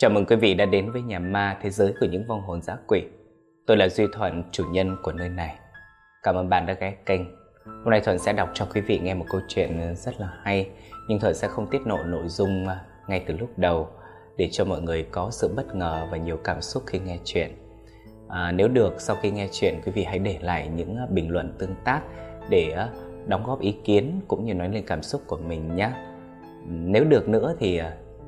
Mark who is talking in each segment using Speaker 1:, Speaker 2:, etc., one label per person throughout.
Speaker 1: Chào mừng quý vị đã đến với nhà ma thế giới của những vong hồn dã quỷ. Tôi là Duy Thuận, chủ nhân của nơi này. Cảm ơn bạn đã ghé kênh. Hôm nay Thuận sẽ đọc cho quý vị nghe một câu chuyện ờ, rất là hay, nhưng Thuận sẽ không tiết lộ nội dung ờ, ngay từ lúc đầu để cho mọi người có sự bất ngờ và nhiều cảm xúc khi nghe chuyện. À, nếu được sau khi nghe chuyện quý vị hãy để lại những ờ, bình luận tương tác để đóng góp ý kiến cũng như nói lên cảm xúc của mình nhé. Nếu được nữa thì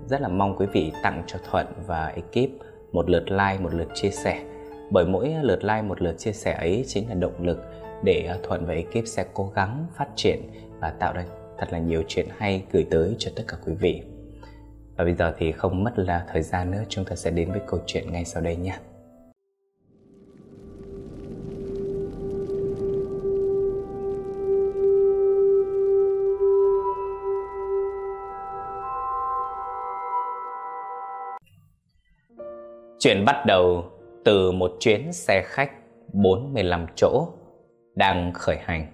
Speaker 1: rất là mong quý vị tặng cho Thuận và ekip một lượt like, một lượt chia sẻ. Bởi mỗi lượt like, một lượt chia sẻ ấy chính là động lực để Thuận và ekip sẽ cố gắng phát triển và tạo ra thật là nhiều chuyện hay gửi tới cho tất cả quý vị. Và bây giờ thì không mất là thời gian nữa, chúng ta sẽ đến với câu chuyện ngay sau đây nhé. Chuyện bắt đầu từ một chuyến xe khách 45 chỗ đang khởi hành.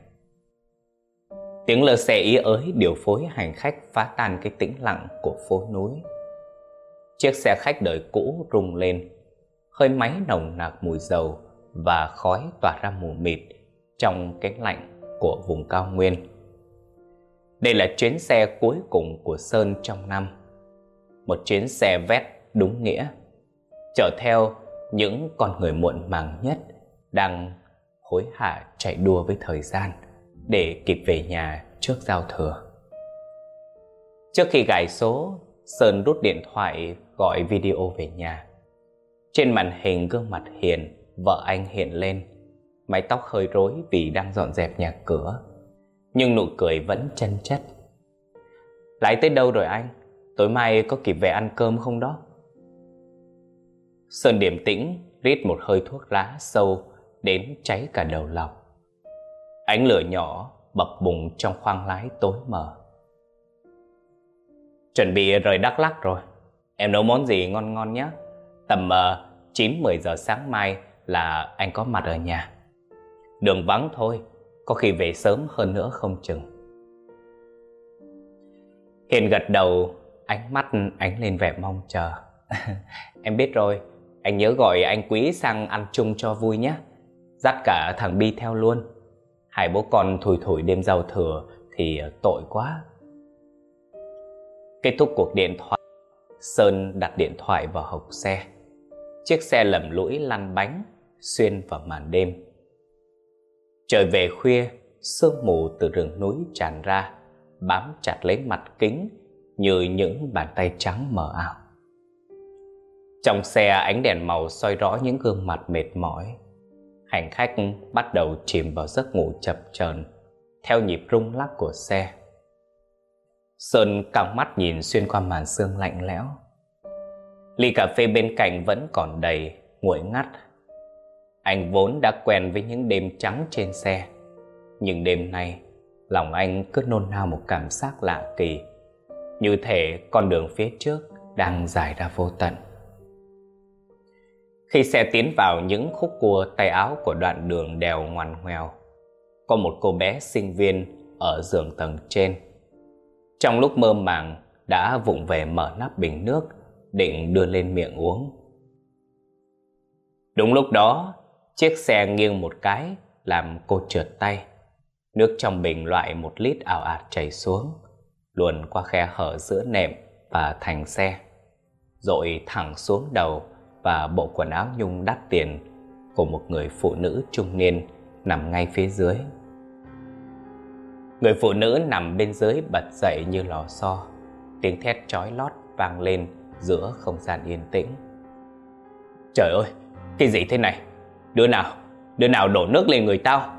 Speaker 1: Tiếng lơ xe ý ới điều phối hành khách phá tan cái tĩnh lặng của phố núi. Chiếc xe khách đời cũ rung lên, hơi máy nồng nặc mùi dầu và khói tỏa ra mù mịt trong cái lạnh của vùng cao nguyên. Đây là chuyến xe cuối cùng của Sơn trong năm. Một chuyến xe vét đúng nghĩa chở theo những con người muộn màng nhất đang hối hả chạy đua với thời gian để kịp về nhà trước giao thừa. Trước khi gài số, Sơn rút điện thoại gọi video về nhà. Trên màn hình gương mặt Hiền, vợ anh hiện lên, mái tóc hơi rối vì đang dọn dẹp nhà cửa, nhưng nụ cười vẫn chân chất. Lái tới đâu rồi anh? Tối mai có kịp về ăn cơm không đó? Sơn điềm tĩnh rít một hơi thuốc lá sâu đến cháy cả đầu lọc. Ánh lửa nhỏ bập bùng trong khoang lái tối mờ. Chuẩn bị rời Đắk Lắk rồi. Em nấu món gì ngon ngon nhé. Tầm ờ, uh, 9-10 giờ sáng mai là anh có mặt ở nhà. Đường vắng thôi, có khi về sớm hơn nữa không chừng. Hiền gật đầu, ánh mắt ánh lên vẻ mong chờ. em biết rồi, anh nhớ gọi anh Quý sang ăn chung cho vui nhé. Dắt cả thằng Bi theo luôn. Hai bố con thủi thủi đêm giao thừa Thì tội quá. Kết thúc cuộc điện thoại, Sơn đặt điện thoại vào hộc xe. Chiếc xe lầm lũi lăn bánh, Xuyên vào màn đêm. Trời về khuya, Sương mù từ rừng núi tràn ra, Bám chặt lấy mặt kính Như những bàn tay trắng mờ ảo trong xe ánh đèn màu soi rõ những gương mặt mệt mỏi. Hành khách bắt đầu chìm vào giấc ngủ chập chờn theo nhịp rung lắc của xe. Sơn căng mắt nhìn xuyên qua màn sương lạnh lẽo. Ly cà phê bên cạnh vẫn còn đầy, nguội ngắt. Anh vốn đã quen với những đêm trắng trên xe, nhưng đêm nay lòng anh cứ nôn nao một cảm giác lạ kỳ, như thể con đường phía trước đang dài ra vô tận. Khi xe tiến vào những khúc cua tay áo của đoạn đường đèo ngoằn ngoèo, có một cô bé sinh viên ở giường tầng trên. Trong lúc mơ màng đã vụng về mở nắp bình nước định đưa lên miệng uống. Đúng lúc đó, chiếc xe nghiêng một cái làm cô trượt tay. Nước trong bình loại một lít ảo ạt chảy xuống, luồn qua khe hở giữa nệm và thành xe, rồi thẳng xuống đầu và bộ quần áo nhung đắt tiền của một người phụ nữ trung niên nằm ngay phía dưới. Người phụ nữ nằm bên dưới bật dậy như lò xo, tiếng thét chói lót vang lên giữa không gian yên tĩnh. Trời ơi, cái gì thế này? Đứa nào, đứa nào đổ nước lên người tao?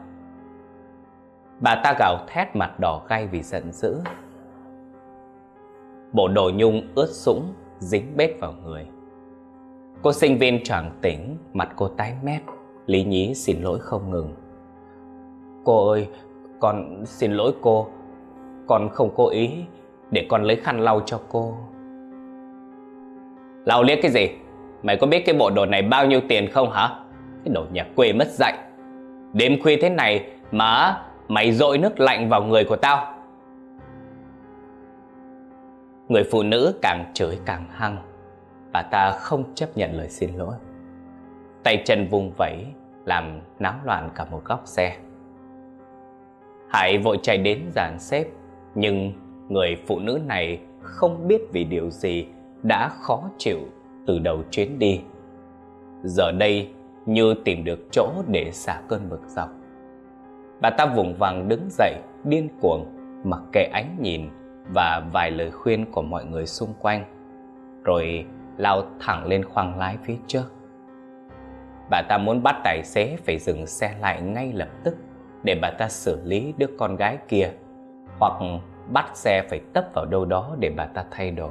Speaker 1: Bà ta gào thét mặt đỏ gay vì giận dữ. Bộ đồ nhung ướt sũng dính bết vào người. Cô sinh viên choàng tỉnh, mặt cô tái mét, lý nhí xin lỗi không ngừng. Cô ơi, con xin lỗi cô, con không cố ý, để con lấy khăn lau cho cô. Lau liếc cái gì? Mày có biết cái bộ đồ này bao nhiêu tiền không hả? Cái đồ nhà quê mất dạy. Đêm khuya thế này mà mày dội nước lạnh vào người của tao. Người phụ nữ càng chửi càng hăng Bà ta không chấp nhận lời xin lỗi Tay chân vung vẩy Làm náo loạn cả một góc xe Hải vội chạy đến dàn xếp Nhưng người phụ nữ này không biết vì điều gì đã khó chịu từ đầu chuyến đi. Giờ đây như tìm được chỗ để xả cơn bực dọc. Bà ta vùng vàng đứng dậy, điên cuồng, mặc kệ ánh nhìn và vài lời khuyên của mọi người xung quanh, rồi lao thẳng lên khoang lái phía trước. Bà ta muốn bắt tài xế phải dừng xe lại ngay lập tức để bà ta xử lý đứa con gái kia, hoặc bắt xe phải tấp vào đâu đó để bà ta thay đồ.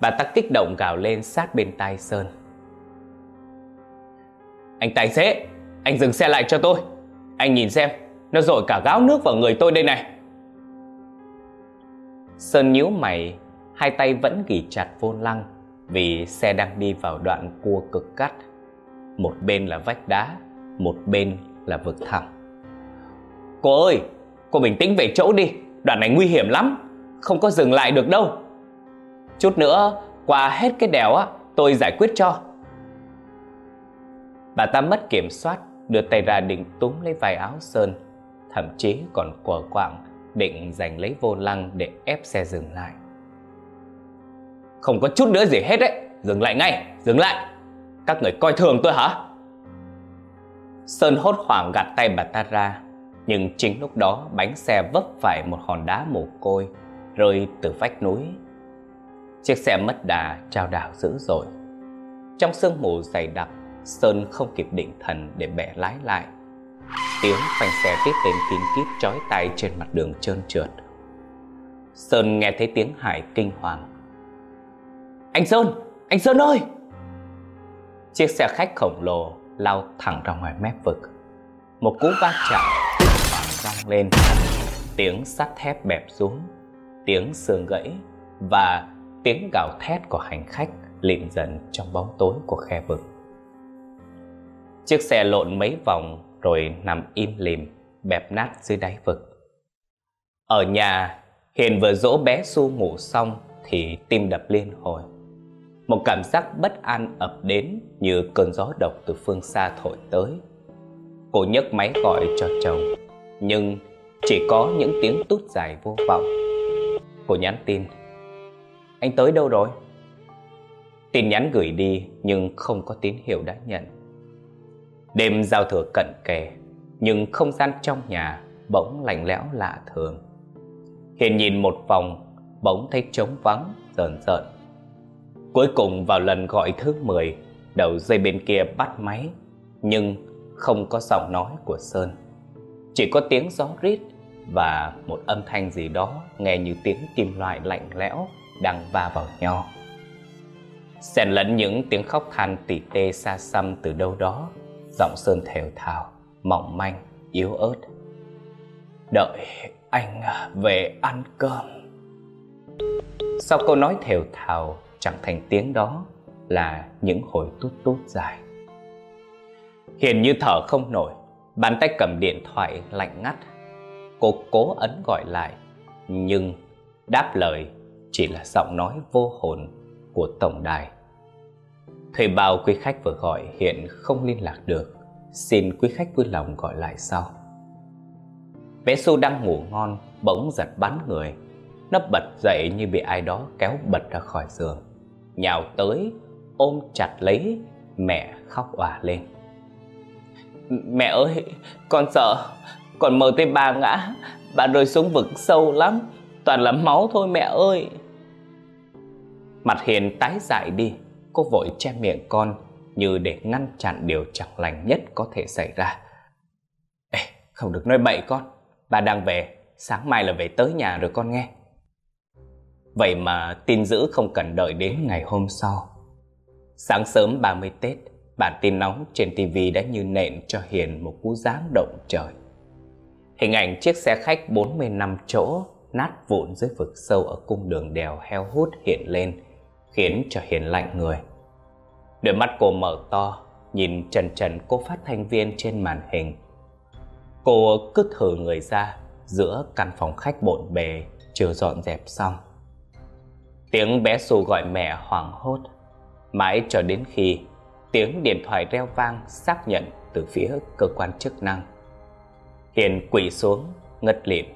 Speaker 1: Bà ta kích động gào lên sát bên tai Sơn. Anh tài xế, anh dừng xe lại cho tôi. Anh nhìn xem, nó rội cả gáo nước vào người tôi đây này. Sơn nhíu mày, hai tay vẫn ghi chặt vô lăng vì xe đang đi vào đoạn cua cực cắt. Một bên là vách đá, một bên là vực thẳm. Cô ơi, cô bình tĩnh về chỗ đi, đoạn này nguy hiểm lắm, không có dừng lại được đâu. Chút nữa qua hết cái đèo á Tôi giải quyết cho Bà ta mất kiểm soát Đưa tay ra định túm lấy vài áo Sơn Thậm chí còn quờ quạng Định giành lấy vô lăng để ép xe dừng lại không có chút nữa gì hết đấy. Dừng lại ngay, dừng lại. Các người coi thường tôi hả? Sơn hốt hoảng gạt tay bà ta ra Nhưng chính lúc đó bánh xe vấp phải một hòn đá mồ côi Rơi từ vách núi. Chiếc xe mất đà trao đảo dữ dội. Trong sương mù dày đặc Sơn không kịp định thần để bẻ lái lại. Tiếng phanh xe tiếp lên kín kít chói tay trên mặt đường trơn trượt. Sơn nghe thấy tiếng Hải kinh hoàng anh Sơn! Anh Sơn ơi! Chiếc xe khách khổng lồ lao thẳng ra ngoài mép vực Một cú va chạm vang lên Tiếng sắt thép bẹp xuống Tiếng xương gãy Và tiếng gào thét của hành khách lịm dần trong bóng tối của khe vực. Chiếc xe lộn mấy vòng rồi nằm im lìm, bẹp nát dưới đáy vực. Ở nhà, Hiền vừa dỗ bé Su ngủ xong thì tim đập liên hồi. Một cảm giác bất an ập đến như cơn gió độc từ phương xa thổi tới. Cô nhấc máy gọi cho chồng, nhưng chỉ có những tiếng tút dài vô vọng. Cô nhắn tin anh tới đâu rồi? Tin nhắn gửi đi nhưng không có tín hiệu đã nhận. Đêm giao thừa cận kề, nhưng không gian trong nhà bỗng lạnh lẽo lạ thường. Hiền nhìn một vòng, bỗng thấy trống vắng, rờn rợn. Cuối cùng vào lần gọi thứ 10, đầu dây bên kia bắt máy, nhưng không có giọng nói của Sơn. Chỉ có tiếng gió rít và một âm thanh gì đó nghe như tiếng kim loại lạnh lẽo đang va vào nhau. Xen lẫn những tiếng khóc than tỉ tê xa xăm từ đâu đó giọng sơn thều thào mỏng manh yếu ớt. Đợi anh về ăn cơm. Sau câu nói thều thào chẳng thành tiếng đó là những hồi tút tút dài hiền như thở không nổi bàn tay cầm điện thoại lạnh ngắt cô cố ấn gọi lại nhưng đáp lời chỉ là giọng nói vô hồn của tổng đài. Thuê bao quý khách vừa gọi hiện không liên lạc được, xin quý khách vui lòng gọi lại sau. Bé Su đang ngủ ngon, bỗng giật bắn người. Nó bật dậy như bị ai đó kéo bật ra khỏi giường. Nhào tới, ôm chặt lấy, mẹ khóc òa lên. Mẹ ơi, con sợ, con mờ thấy bà ngã, bà rơi xuống vực sâu lắm, toàn là máu thôi mẹ ơi. Mặt Hiền tái dại đi Cô vội che miệng con Như để ngăn chặn điều chẳng lành nhất có thể xảy ra Ê, không được nói bậy con Bà đang về Sáng mai là về tới nhà rồi con nghe Vậy mà tin dữ không cần đợi đến ngày hôm sau Sáng sớm 30 Tết Bản tin nóng trên TV đã như nện cho Hiền một cú giáng động trời Hình ảnh chiếc xe khách 40 năm chỗ nát vụn dưới vực sâu ở cung đường đèo heo hút hiện lên khiến cho Hiền lạnh người. Đôi mắt cô mở to, nhìn trần trần cô phát thanh viên trên màn hình. Cô cứ thử người ra giữa căn phòng khách bộn bề chưa dọn dẹp xong. Tiếng bé xu gọi mẹ hoảng hốt Mãi cho đến khi tiếng điện thoại reo vang xác nhận từ phía cơ quan chức năng. Hiền quỳ xuống, ngất lịm.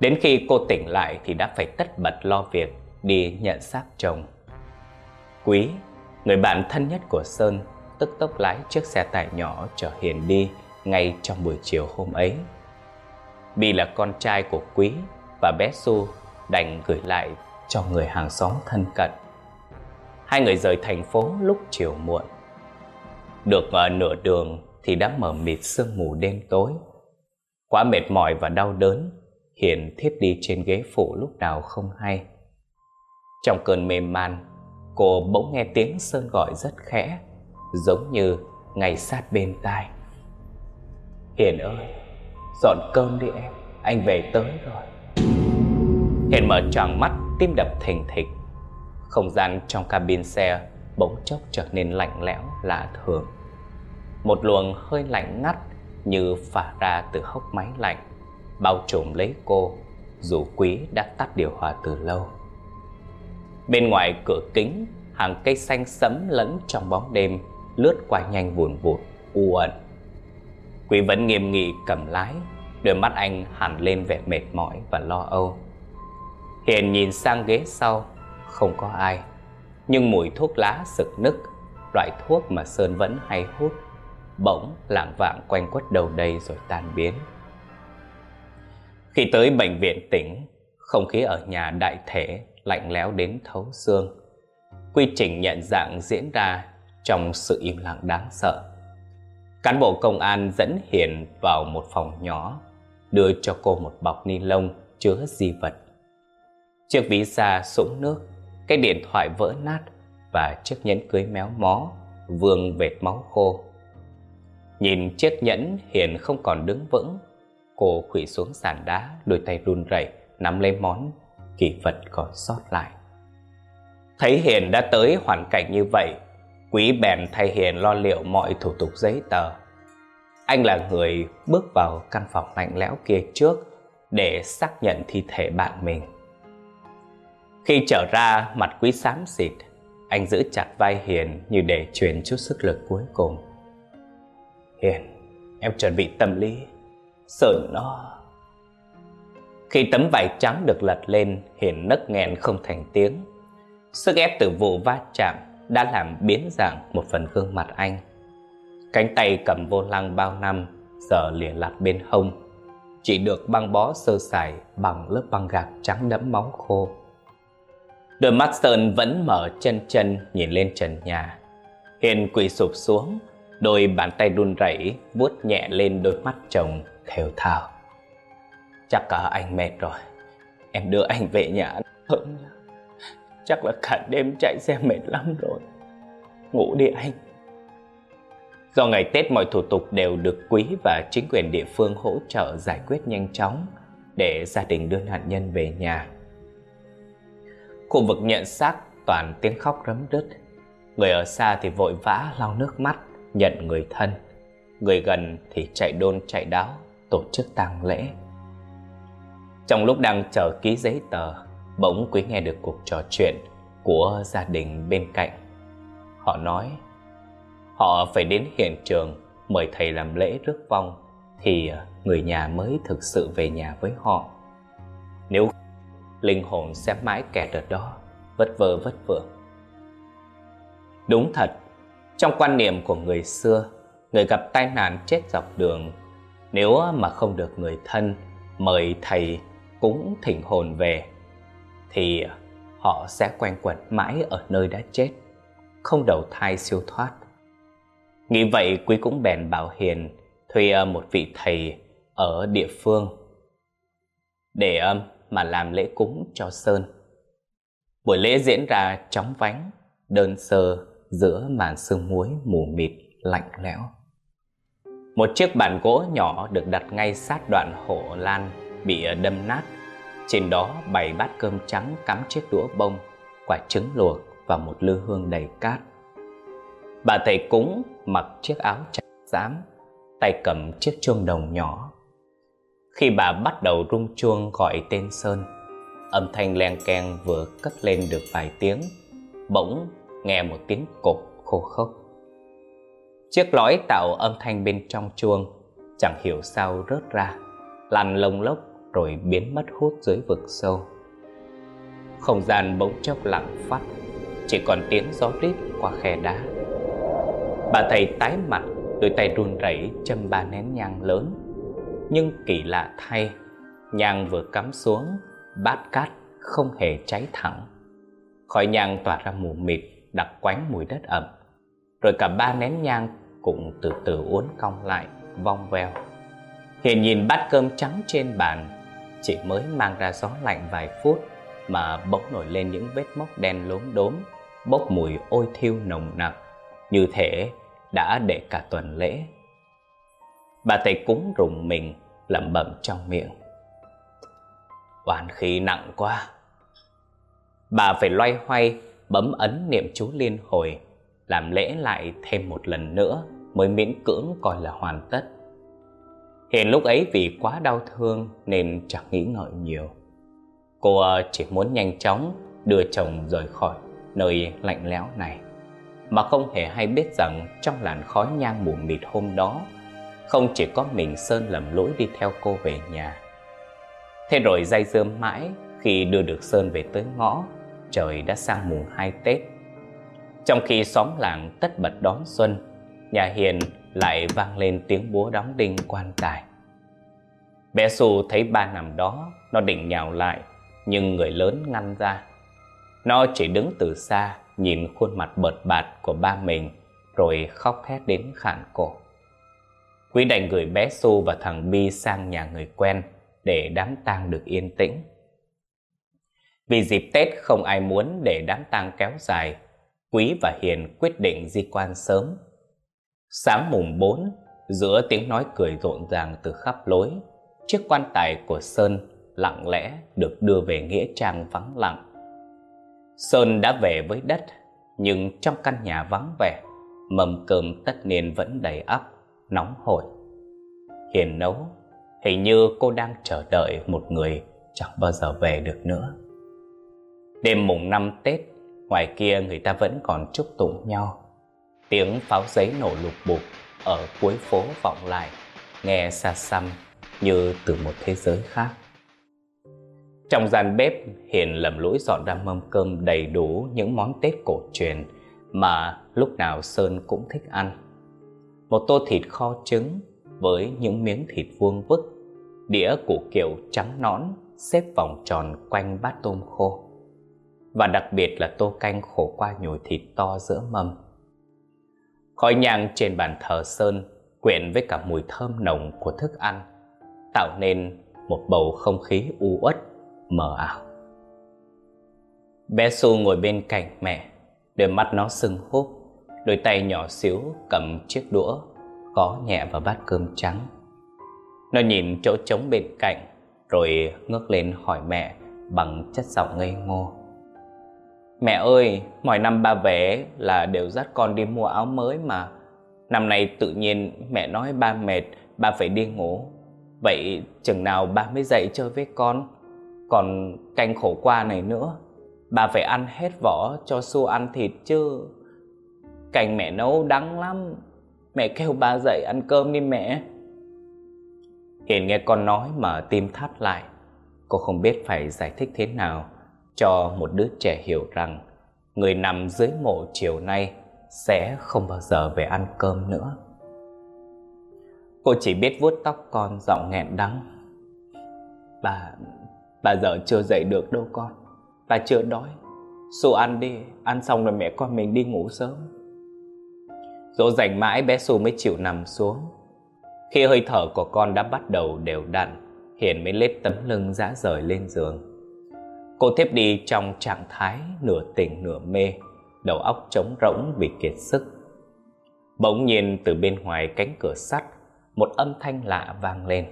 Speaker 1: Đến khi cô tỉnh lại thì đã phải tất bật lo việc đi nhận xác chồng. Quý, người bạn thân nhất của Sơn, tức tốc lái chiếc xe tải nhỏ chở Hiền đi ngay trong buổi chiều hôm ấy. Bi là con trai của Quý và bé Su đành gửi lại cho người hàng xóm thân cận. Hai người rời thành phố lúc chiều muộn. Được ở nửa đường thì đã mở mịt sương mù đêm tối. Quá mệt mỏi và đau đớn, Hiền thiếp đi trên ghế phụ lúc nào không hay. Trong cơn mê man, cô bỗng nghe tiếng Sơn gọi rất khẽ, giống như ngay sát bên tai. Hiền ơi, dọn cơm đi em, anh về tới rồi. Hiền mở tròn mắt, tim đập thình thịch. Không gian trong cabin xe bỗng chốc trở nên lạnh lẽo lạ thường. Một luồng hơi lạnh ngắt như phả ra từ hốc máy lạnh, bao trùm lấy cô, dù quý đã tắt điều hòa từ lâu. Bên ngoài cửa kính, hàng cây xanh sẫm lẫn trong bóng đêm lướt qua nhanh vùn vụt, u ẩn. Quý vẫn nghiêm nghị cầm lái, đôi mắt anh hẳn lên vẻ mệt mỏi và lo âu. Hiền nhìn sang ghế sau, không có ai, nhưng mùi thuốc lá sực nức, loại thuốc mà Sơn vẫn hay hút, bỗng lạng vạng quanh quất đầu đây rồi tan biến. Khi tới bệnh viện tỉnh, không khí ở nhà đại thể lạnh lẽo đến thấu xương. Quy trình nhận dạng diễn ra trong sự im lặng đáng sợ. Cán bộ công an dẫn Hiền vào một phòng nhỏ, đưa cho cô một bọc ni lông chứa di vật. Chiếc ví da sũng nước, cái điện thoại vỡ nát và chiếc nhẫn cưới méo mó, vương vệt máu khô. Nhìn chiếc nhẫn Hiền không còn đứng vững, cô khủy xuống sàn đá, đôi tay run rẩy nắm lấy món kỳ vật còn sót lại. Thấy Hiền đã tới hoàn cảnh như vậy, Quý bèn thay Hiền lo liệu mọi thủ tục giấy tờ. Anh là người bước vào căn phòng lạnh lẽo kia trước để xác nhận thi thể bạn mình. Khi trở ra, mặt Quý xám xịt, anh giữ chặt vai Hiền như để truyền chút sức lực cuối cùng. Hiền, em chuẩn bị tâm lý, sợ nó khi tấm vải trắng được lật lên, Hiền nấc nghẹn không thành tiếng. Sức ép từ vụ va chạm đã làm biến dạng một phần gương mặt anh. Cánh tay cầm vô lăng bao năm giờ lìa lặt bên hông, chỉ được băng bó sơ sài bằng lớp băng gạc trắng đẫm máu khô. Đôi mắt Sơn vẫn mở chân chân nhìn lên trần nhà. Hiền quỳ sụp xuống, đôi bàn tay đun rẩy vuốt nhẹ lên đôi mắt chồng thều thào. Chắc cả anh mệt rồi Em đưa anh về nhà hơn Chắc là cả đêm chạy xe mệt lắm rồi Ngủ đi anh Do ngày Tết mọi thủ tục đều được quý và chính quyền địa phương hỗ trợ giải quyết nhanh chóng để gia đình đưa nạn nhân về nhà. Khu vực nhận xác toàn tiếng khóc rấm rứt. Người ở xa thì vội vã lau nước mắt nhận người thân. Người gần thì chạy đôn chạy đáo tổ chức tang lễ. Trong lúc đang chờ ký giấy tờ, bỗng Quý nghe được cuộc trò chuyện của gia đình bên cạnh. Họ nói, họ phải đến hiện trường mời thầy làm lễ rước vong thì người nhà mới thực sự về nhà với họ. Nếu linh hồn sẽ mãi kẹt ở đó, vất vơ vất vưởng. Đúng thật, trong quan niệm của người xưa, người gặp tai nạn chết dọc đường, nếu mà không được người thân mời thầy cúng thỉnh hồn về thì họ sẽ quanh quẩn mãi ở nơi đã chết, không đầu thai siêu thoát. Nghĩ vậy Quý cũng bèn bảo Hiền thuê một vị thầy ở địa phương để âm mà làm lễ cúng cho Sơn. Buổi lễ diễn ra chóng vánh, đơn sơ giữa màn sương muối mù mịt lạnh lẽo. Một chiếc bàn gỗ nhỏ được đặt ngay sát đoạn hộ lan bị đâm nát. Trên đó bày bát cơm trắng cắm chiếc đũa bông, quả trứng luộc và một lư hương đầy cát. Bà thầy cúng mặc chiếc áo trắng xám, tay cầm chiếc chuông đồng nhỏ. Khi bà bắt đầu rung chuông gọi tên Sơn, âm thanh len keng vừa cất lên được vài tiếng, bỗng nghe một tiếng cột khô khốc. Chiếc lõi tạo âm thanh bên trong chuông chẳng hiểu sao rớt ra, lăn lông lốc rồi biến mất hút dưới vực sâu. Không gian bỗng chốc lặng phát, chỉ còn tiếng gió rít qua khe đá. Bà thầy tái mặt, đôi tay run rẩy châm ba nén nhang lớn. Nhưng kỳ lạ thay, nhang vừa cắm xuống, bát cát không hề cháy thẳng. Khói nhang tỏa ra mù mịt, đặc quánh mùi đất ẩm. Rồi cả ba nén nhang cũng từ từ uốn cong lại, vong veo. Hiền nhìn bát cơm trắng trên bàn, chỉ mới mang ra gió lạnh vài phút mà bỗng nổi lên những vết mốc đen lốm đốm, bốc mùi ôi thiêu nồng nặc, như thể đã để cả tuần lễ. Bà thầy cúng rùng mình, lẩm bẩm trong miệng. Oan khí nặng quá. Bà phải loay hoay, bấm ấn niệm chú liên hồi, làm lễ lại thêm một lần nữa mới miễn cưỡng coi là hoàn tất. Hiện lúc ấy vì quá đau thương nên chẳng nghĩ ngợi nhiều. Cô ờ, chỉ muốn nhanh chóng đưa chồng rời khỏi nơi lạnh lẽo này. Mà không hề hay biết rằng trong làn khói nhang mù mịt hôm đó, không chỉ có mình Sơn lầm lỗi đi theo cô về nhà. Thế rồi dây dơm mãi khi đưa được Sơn về tới ngõ, trời đã sang mùng hai Tết. Trong khi xóm làng tất bật đón xuân, nhà Hiền lại vang lên tiếng búa đóng đinh quan tài. Bé Xu thấy ba nằm đó, nó định nhào lại, nhưng người lớn ngăn ra. Nó chỉ đứng từ xa, nhìn khuôn mặt bợt bạt của ba mình, rồi khóc thét đến khản cổ. Quý đành gửi bé Su và thằng Bi sang nhà người quen để đám tang được yên tĩnh. Vì dịp Tết không ai muốn để đám tang kéo dài, Quý và Hiền quyết định di quan sớm Sáng mùng 4, giữa tiếng nói cười rộn ràng từ khắp lối, chiếc quan tài của Sơn lặng lẽ được đưa về nghĩa trang vắng lặng. Sơn đã về với đất, nhưng trong căn nhà vắng vẻ, mầm cơm tất niên vẫn đầy ắp, nóng hổi. Hiền nấu, hình như cô đang chờ đợi một người chẳng bao giờ về được nữa. Đêm mùng năm Tết, ngoài kia người ta vẫn còn chúc tụng nhau Tiếng pháo giấy nổ lục bục ở cuối phố vọng lại, nghe xa xăm như từ một thế giới khác. Trong gian bếp, Hiền lầm lũi dọn ra mâm cơm đầy đủ những món Tết cổ truyền mà lúc nào Sơn cũng thích ăn. Một tô thịt kho trứng với những miếng thịt vuông vức, đĩa củ kiệu trắng nõn xếp vòng tròn quanh bát tôm khô. Và đặc biệt là tô canh khổ qua nhồi thịt to giữa mâm. Khói nhang trên bàn thờ sơn quyện với cả mùi thơm nồng của thức ăn, tạo nên một bầu không khí u uất, mờ ảo. Bé Su ngồi bên cạnh mẹ, đôi mắt nó sưng húp, đôi tay nhỏ xíu cầm chiếc đũa, có nhẹ vào bát cơm trắng. Nó nhìn chỗ trống bên cạnh, rồi ngước lên hỏi mẹ bằng chất giọng ngây ngô. Mẹ ơi, mọi năm ba về là đều dắt con đi mua áo mới mà Năm nay tự nhiên mẹ nói ba mệt, ba phải đi ngủ Vậy chừng nào ba mới dậy chơi với con Còn canh khổ qua này nữa Ba phải ăn hết vỏ cho su ăn thịt chứ Cảnh mẹ nấu đắng lắm Mẹ kêu ba dậy ăn cơm đi mẹ Hiền nghe con nói mà tim thắt lại Cô không biết phải giải thích thế nào cho một đứa trẻ hiểu rằng người nằm dưới mộ chiều nay sẽ không bao giờ về ăn cơm nữa. Cô chỉ biết vuốt tóc con giọng nghẹn đắng. Bà, bà giờ chưa dậy được đâu con. Bà chưa đói. xô ăn đi, ăn xong rồi mẹ con mình đi ngủ sớm. Dỗ dành mãi bé xu mới chịu nằm xuống. Khi hơi thở của con đã bắt đầu đều đặn, Hiền mới lết tấm lưng dã rời lên giường. Cô thiếp đi trong trạng thái nửa tỉnh nửa mê, đầu óc trống rỗng vì kiệt sức. Bỗng nhiên từ bên ngoài cánh cửa sắt, một âm thanh lạ vang lên.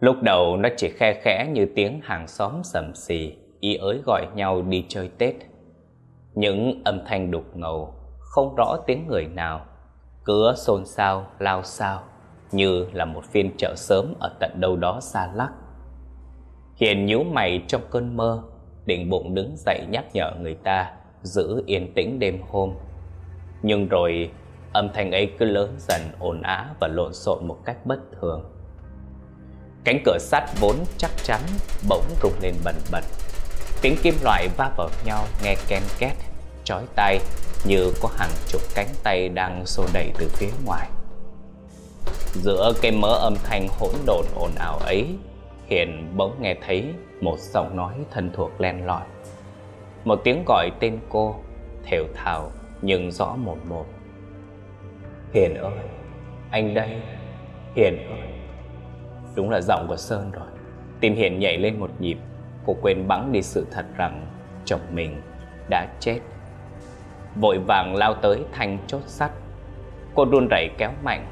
Speaker 1: Lúc đầu nó chỉ khe khẽ như tiếng hàng xóm sầm xì, ý ới gọi nhau đi chơi Tết. Những âm thanh đục ngầu, không rõ tiếng người nào, cửa xôn xao, lao xao, như là một phiên chợ sớm ở tận đâu đó xa lắc. Hiền nhíu mày trong cơn mơ, định bụng đứng dậy nhắc nhở người ta giữ yên tĩnh đêm hôm Nhưng rồi âm thanh ấy cứ lớn dần ồn á và lộn xộn một cách bất thường. Cánh cửa sắt vốn chắc chắn bỗng rung lên bần bật. Tiếng kim loại va vào nhau nghe ken két, chói tai như có hàng chục cánh tay đang xô đẩy từ phía ngoài. Giữa cái mớ âm thanh hỗn độn ồn ào ấy, Hiền bỗng nghe thấy một giọng nói thân thuộc len lỏi. Một tiếng gọi tên cô, thều thào nhưng rõ một một. Hiền ơi, anh đây, Hiền ơi. Đúng là giọng của Sơn rồi. Tim Hiền nhảy lên một nhịp, cô quên bẵng đi sự thật rằng chồng mình đã chết. Vội vàng lao tới thanh chốt sắt. Cô run rẩy kéo mạnh.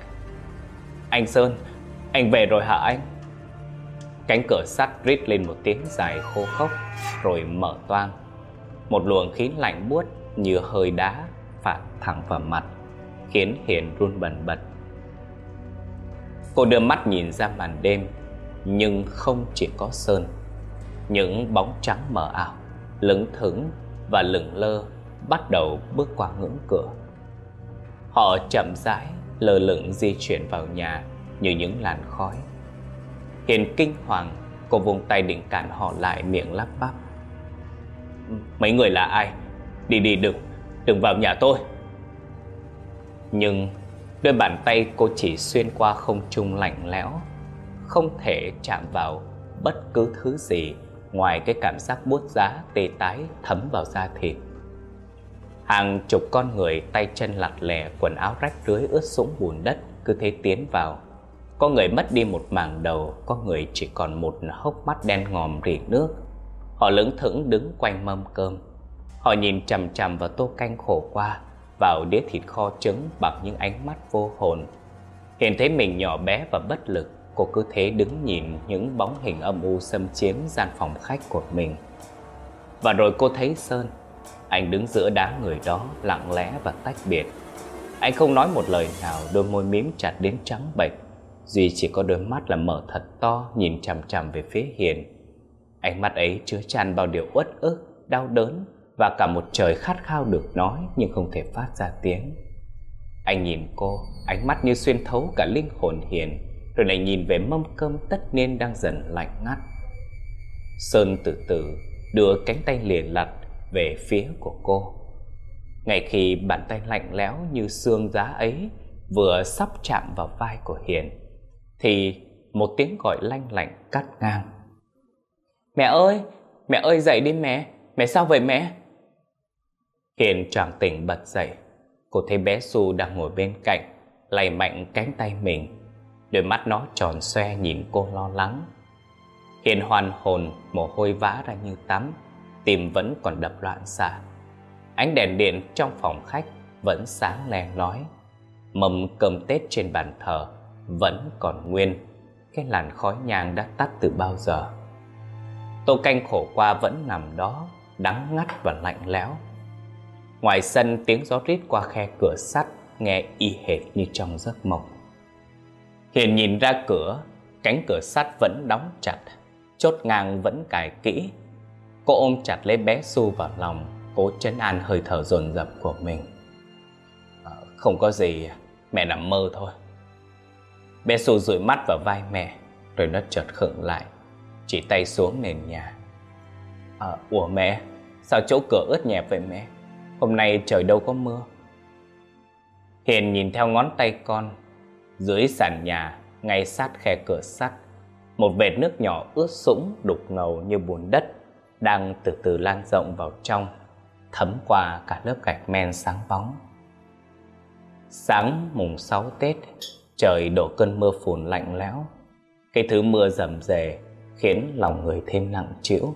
Speaker 1: Anh Sơn, anh về rồi hả anh? Cánh cửa sắt rít lên một tiếng dài khô khốc rồi mở toang. Một luồng khí lạnh buốt như hơi đá phạt thẳng vào mặt, khiến Hiền run bần bật. Cô đưa mắt nhìn ra màn đêm, nhưng không chỉ có Sơn. Những bóng trắng mờ ảo, lững thững và lửng lơ bắt đầu bước qua ngưỡng cửa. Họ chậm rãi, lờ lửng di chuyển vào nhà như những làn khói. Hiền kinh hoàng, cô vùng tay định cản họ lại miệng lắp bắp. Mấy người là ai? Đi đi đừng, đừng vào nhà tôi. Nhưng đôi bàn tay cô chỉ xuyên qua không trung lạnh lẽo, không thể chạm vào bất cứ thứ gì ngoài cái cảm giác buốt giá tê tái thấm vào da thịt. Hàng chục con người tay chân lặt lẻ, quần áo rách rưới ướt sũng bùn đất cứ thế tiến vào. Có người mất đi một mảng đầu, có người chỉ còn một hốc mắt đen ngòm rỉ nước. Họ lững thững đứng quanh mâm cơm. Họ nhìn chằm chằm vào tô canh khổ qua, vào đĩa thịt kho trứng bằng những ánh mắt vô hồn. Hiện thấy mình nhỏ bé và bất lực, cô cứ thế đứng nhìn những bóng hình âm u xâm chiếm gian phòng khách của mình. Và rồi cô thấy Sơn, anh đứng giữa đám người đó lặng lẽ và tách biệt. Anh không nói một lời nào, đôi môi mím chặt đến trắng bệch. Duy chỉ có đôi mắt là mở thật to nhìn chằm chằm về phía Hiền. Ánh mắt ấy chứa chan bao điều uất ức, đau đớn và cả một trời khát khao được nói nhưng không thể phát ra tiếng. Anh nhìn cô, ánh mắt như xuyên thấu cả linh hồn Hiền, rồi lại nhìn về mâm cơm tất niên đang dần lạnh ngắt. Sơn từ từ đưa cánh tay liền lặt về phía của cô. Ngay khi bàn tay lạnh lẽo như xương giá ấy vừa sắp chạm vào vai của Hiền, thì một tiếng gọi lanh lạnh cắt ngang. Mẹ ơi, mẹ ơi dậy đi mẹ, mẹ sao vậy mẹ? Hiền choàng tỉnh bật dậy, cô thấy bé Su đang ngồi bên cạnh, lay mạnh cánh tay mình. Đôi mắt nó tròn xoe nhìn cô lo lắng. Hiền hoàn hồn, mồ hôi vã ra như tắm, tim vẫn còn đập loạn xạ. Ánh đèn điện trong phòng khách vẫn sáng le lói. Mầm cơm Tết trên bàn thờ vẫn còn nguyên, cái làn khói nhang đã tắt từ bao giờ. Tô canh khổ qua vẫn nằm đó, đắng ngắt và lạnh lẽo. Ngoài sân tiếng gió rít qua khe cửa sắt nghe y hệt như trong giấc mộng. Hiền nhìn ra cửa, cánh cửa sắt vẫn đóng chặt, chốt ngang vẫn cài kỹ. Cô ôm chặt lấy bé Su vào lòng, cố chấn an hơi thở dồn dập của mình. À, không có gì, mẹ nằm mơ thôi. Bé Su dụi mắt vào vai mẹ, rồi nó chợt khựng lại, chỉ tay xuống nền nhà. À, ủa mẹ, sao chỗ cửa ướt nhẹp vậy mẹ? Hôm nay trời đâu có mưa. Hiền nhìn theo ngón tay con, dưới sàn nhà, ngay sát khe cửa sắt, một vệt nước nhỏ ướt sũng đục ngầu như bùn đất đang từ từ lan rộng vào trong, thấm qua cả lớp gạch men sáng bóng. Sáng mùng 6 Tết, trời đổ cơn mưa phùn lạnh lẽo. Cái thứ mưa rầm rề khiến lòng người thêm nặng trĩu.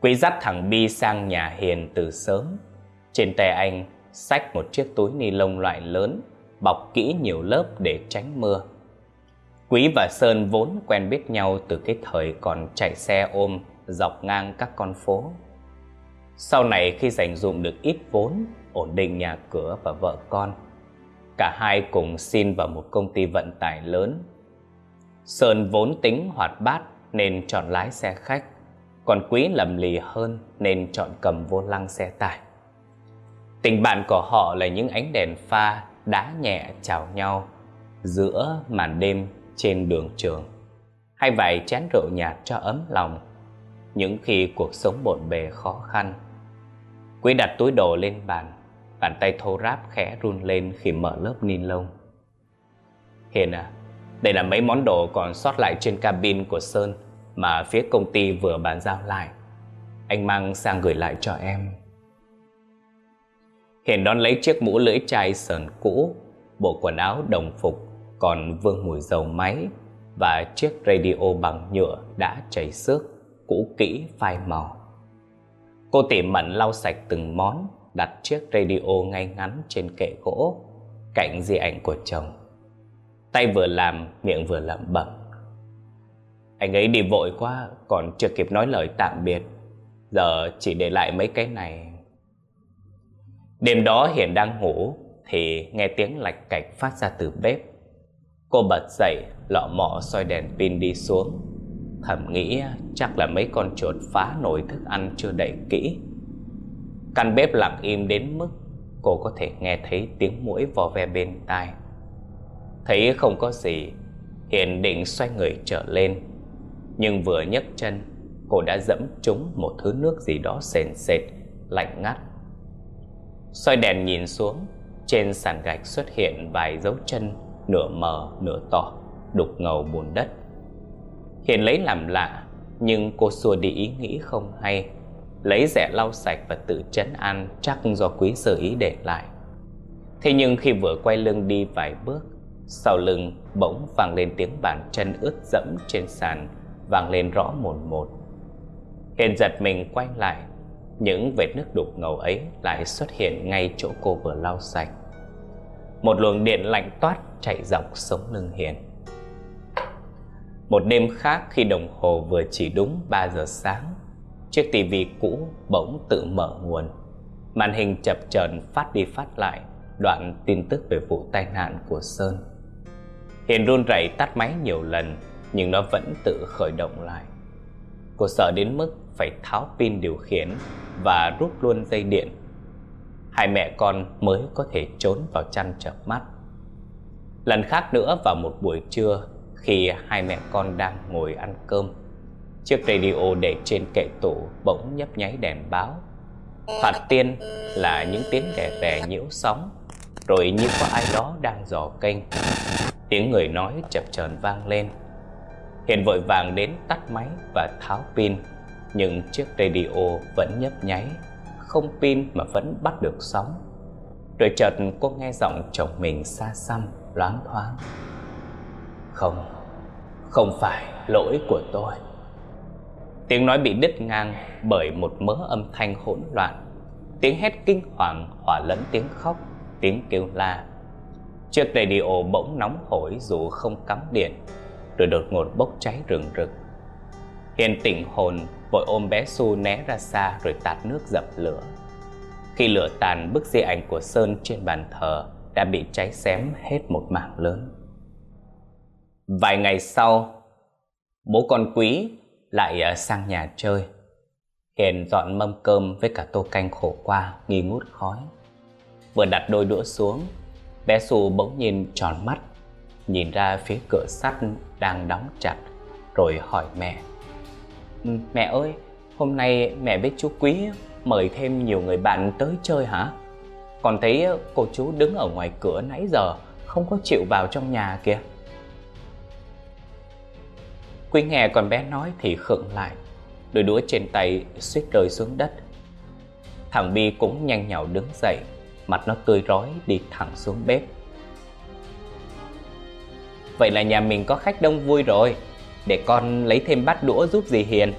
Speaker 1: Quý dắt thằng Bi sang nhà Hiền từ sớm. Trên tay anh xách một chiếc túi ni lông loại lớn, bọc kỹ nhiều lớp để tránh mưa. Quý và Sơn vốn quen biết nhau từ cái thời còn chạy xe ôm dọc ngang các con phố. Sau này khi dành dụng được ít vốn, ổn định nhà cửa và vợ con, cả hai cùng xin vào một công ty vận tải lớn. Sơn vốn tính hoạt bát nên chọn lái xe khách, còn Quý lầm lì hơn nên chọn cầm vô lăng xe tải. Tình bạn của họ là những ánh đèn pha đá nhẹ chào nhau giữa màn đêm trên đường trường hay vài chén rượu nhạt cho ấm lòng những khi cuộc sống bộn bề khó khăn. Quý đặt túi đồ lên bàn, bàn tay thô ráp khẽ run lên khi mở lớp ni lông. Hiền à, đây là mấy món đồ còn sót lại trên cabin của Sơn mà phía công ty vừa bàn giao lại. Anh mang sang gửi lại cho em. Hiền đón lấy chiếc mũ lưỡi chai sờn cũ, bộ quần áo đồng phục còn vương mùi dầu máy và chiếc radio bằng nhựa đã chảy xước, cũ kỹ phai màu. Cô tỉ mẩn lau sạch từng món, đặt chiếc radio ngay ngắn trên kệ gỗ, cạnh di ảnh của chồng. Tay vừa làm, miệng vừa lẩm bẩm. Anh ấy đi vội quá, còn chưa kịp nói lời tạm biệt. Giờ chỉ để lại mấy cái này. Đêm đó Hiền đang ngủ, thì nghe tiếng lạch cạch phát ra từ bếp. Cô bật dậy, lọ mọ soi đèn pin đi xuống. Thầm nghĩ chắc là mấy con chuột phá nồi thức ăn chưa đậy kỹ. Căn bếp lặng im đến mức cô có thể nghe thấy tiếng mũi vò ve bên tai. Thấy không có gì, Hiền định xoay người trở lên. Nhưng vừa nhấc chân, cô đã dẫm trúng một thứ nước gì đó sền sệt, lạnh ngắt. Xoay đèn nhìn xuống, trên sàn gạch xuất hiện vài dấu chân nửa mờ nửa tỏ, đục ngầu bùn đất. Hiền lấy làm lạ, nhưng cô xua đi ý nghĩ không hay, lấy rẻ lau sạch và tự chấn an chắc do quý sở ý để lại. Thế nhưng khi vừa quay lưng đi vài bước, sau lưng bỗng vang lên tiếng bàn chân ướt dẫm trên sàn vang lên rõ mồn một. Hiền giật mình quay lại, những vệt nước đục ngầu ấy lại xuất hiện ngay chỗ cô vừa lau sạch. Một luồng điện lạnh toát chạy dọc sống lưng Hiền. Một đêm khác khi đồng hồ vừa chỉ đúng 3 giờ sáng, chiếc tivi cũ bỗng tự mở nguồn. Màn hình chập chờn phát đi phát lại đoạn tin tức về vụ tai nạn của Sơn. Hiền run rẩy tắt máy nhiều lần nhưng nó vẫn tự khởi động lại. Cô sợ đến mức phải tháo pin điều khiển và rút luôn dây điện. Hai mẹ con mới có thể trốn vào chăn chợp mắt. Lần khác nữa vào một buổi trưa khi hai mẹ con đang ngồi ăn cơm, chiếc radio để trên kệ tủ bỗng nhấp nháy đèn báo. Thoạt tiên là những tiếng đè bè nhiễu sóng, rồi như có ai đó đang dò kênh. Tiếng người nói chập chờn vang lên. Hiền vội vàng đến tắt máy và tháo pin, nhưng chiếc radio vẫn nhấp nháy, không pin mà vẫn bắt được sóng. Rồi chợt cô nghe giọng chồng mình xa xăm, loáng thoáng. Không, không phải lỗi của tôi. Tiếng nói bị đứt ngang bởi một mớ âm thanh hỗn loạn. Tiếng hét kinh hoàng hòa lẫn tiếng khóc, tiếng kêu la. Chiếc radio bỗng nóng hổi dù không cắm điện, rồi đột ngột bốc cháy rừng rực. Hiền tỉnh hồn, vội ôm bé Su né ra xa rồi tạt nước dập lửa. Khi lửa tàn, bức di ảnh của Sơn trên bàn thờ đã bị cháy xém hết một mảng lớn. Vài ngày sau, bố con quý lại ờ, sang nhà chơi. Hiền dọn mâm cơm với cả tô canh khổ qua, nghi ngút khói. Vừa đặt đôi đũa xuống, bé Xu bỗng nhìn tròn mắt, nhìn ra phía cửa sắt đang đóng chặt, rồi hỏi mẹ. Ừ, mẹ ơi, hôm nay mẹ với chú Quý mời thêm nhiều người bạn tới chơi hả? Còn thấy ờ, cô chú đứng ở ngoài cửa nãy giờ Không có chịu vào trong nhà kìa Quý nghe con bé nói thì khựng lại Đôi đũa trên tay suýt rơi xuống đất. Thằng Bi cũng nhanh nhảu đứng dậy Mặt nó tươi rói đi thẳng xuống bếp. Vậy là nhà mình có khách đông vui rồi Để con lấy thêm bát đũa giúp dì Hiền.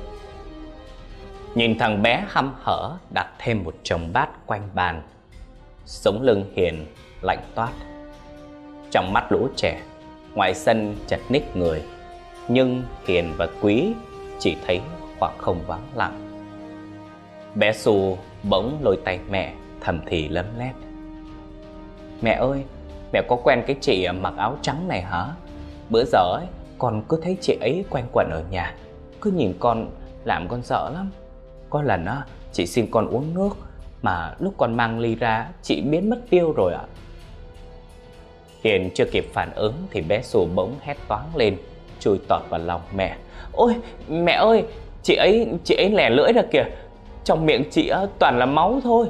Speaker 1: Nhìn thằng bé hăm hở đặt thêm một chồng bát quanh bàn sống lưng hiền, lạnh toát. Trong mắt lũ trẻ, ngoài sân chật ních người, nhưng hiền và quý chỉ thấy khoảng không vắng lặng. Bé Xu bỗng lôi tay mẹ thầm thì lấm lét. Mẹ ơi, mẹ có quen cái chị mặc áo trắng này hả? Bữa giờ ấy, con cứ thấy chị ấy quanh quẩn ở nhà, cứ nhìn con làm con sợ lắm. Có lần á, chị xin con uống nước Mà lúc con mang ly ra Chị biến mất tiêu rồi ạ Hiền chưa kịp phản ứng Thì bé Sù bỗng hét toáng lên Chui tọt vào lòng mẹ. Ôi mẹ ơi Chị ấy chị ấy lẻ lưỡi ra kìa. Trong miệng chị toàn là máu thôi.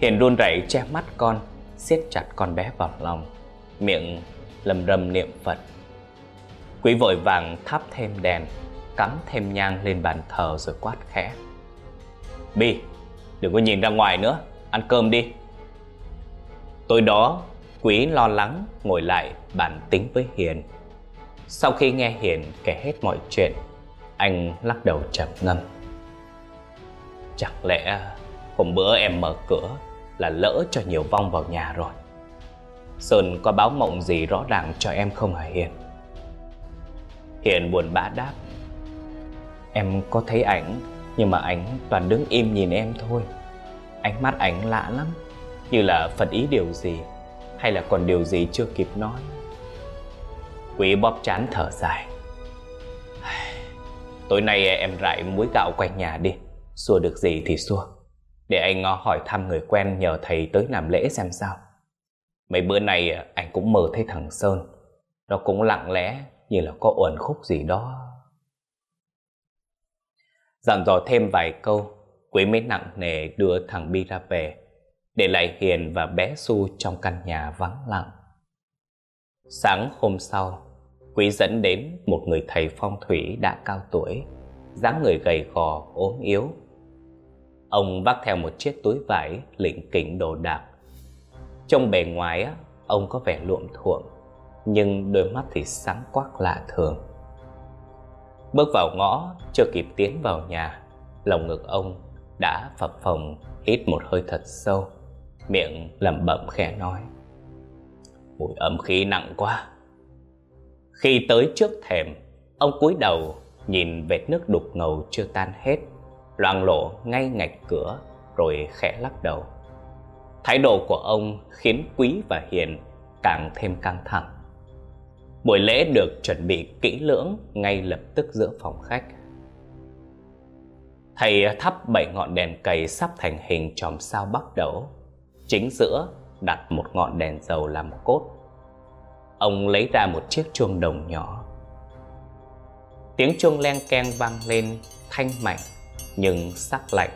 Speaker 1: Hiền run rẩy che mắt con siết chặt con bé vào lòng. Miệng lầm rầm niệm Phật. Quý vội vàng thắp thêm đèn Cắm thêm nhang lên bàn thờ rồi quát khẽ. Bi, đừng có nhìn ra ngoài nữa Ăn cơm đi. Tối đó Quý lo lắng ngồi lại bàn tính với Hiền. Sau khi nghe Hiền kể hết mọi chuyện, Anh lắc đầu trầm ngâm. Chẳng lẽ, hôm bữa em mở cửa Là lỡ cho nhiều vong vào nhà rồi? Sơn có báo mộng gì rõ ràng cho em không hả Hiền? Hiền buồn bã đáp, Em có thấy ảnh, Nhưng mà ảnh toàn đứng im nhìn em thôi. Ánh mắt ảnh lạ lắm, Như là phật ý điều gì, Hay là còn điều gì chưa kịp nói. Quý bóp chán thở dài. Tối nay em rải muối gạo quanh nhà đi. Xua được gì thì xua. Để anh hỏi thăm người quen nhờ thầy tới làm lễ xem sao. Mấy bữa nay anh cũng mơ thấy thằng Sơn. Nó cũng lặng lẽ, như là có uẩn khúc gì đó. Dặn dò thêm vài câu, Quý mới nặng nề đưa thằng Bi ra về, Để lại Hiền và bé Su trong căn nhà vắng lặng. Sáng hôm sau Quý dẫn đến một người thầy phong thủy đã cao tuổi dáng người gầy gò, ốm yếu. Ông vác theo một chiếc túi vải lỉnh kỉnh đồ đạc. Trong bề ngoài ông có vẻ luộm thuộm Nhưng đôi mắt thì sáng quắc lạ thường. Bước vào ngõ, chưa kịp tiến vào nhà Lòng ngực ông đã phập phồng hít một hơi thật sâu Miệng lẩm bẩm khẽ nói Mùi âm khí nặng quá. Khi tới trước thềm, Ông cúi đầu nhìn vệt nước đục ngầu chưa tan hết, Loang lộ ngay ngạch cửa rồi khẽ lắc đầu Thái độ của ông khiến Quý và Hiền càng thêm căng thẳng Buổi lễ được chuẩn bị kỹ lưỡng ngay lập tức giữa phòng khách. Thầy thắp bảy ngọn đèn cầy sắp thành hình tròm sao bắt đầu. Chính giữa đặt một ngọn đèn dầu làm cốt. Ông lấy ra một chiếc chuông đồng nhỏ. Tiếng chuông len keng vang lên thanh mạnh nhưng sắc lạnh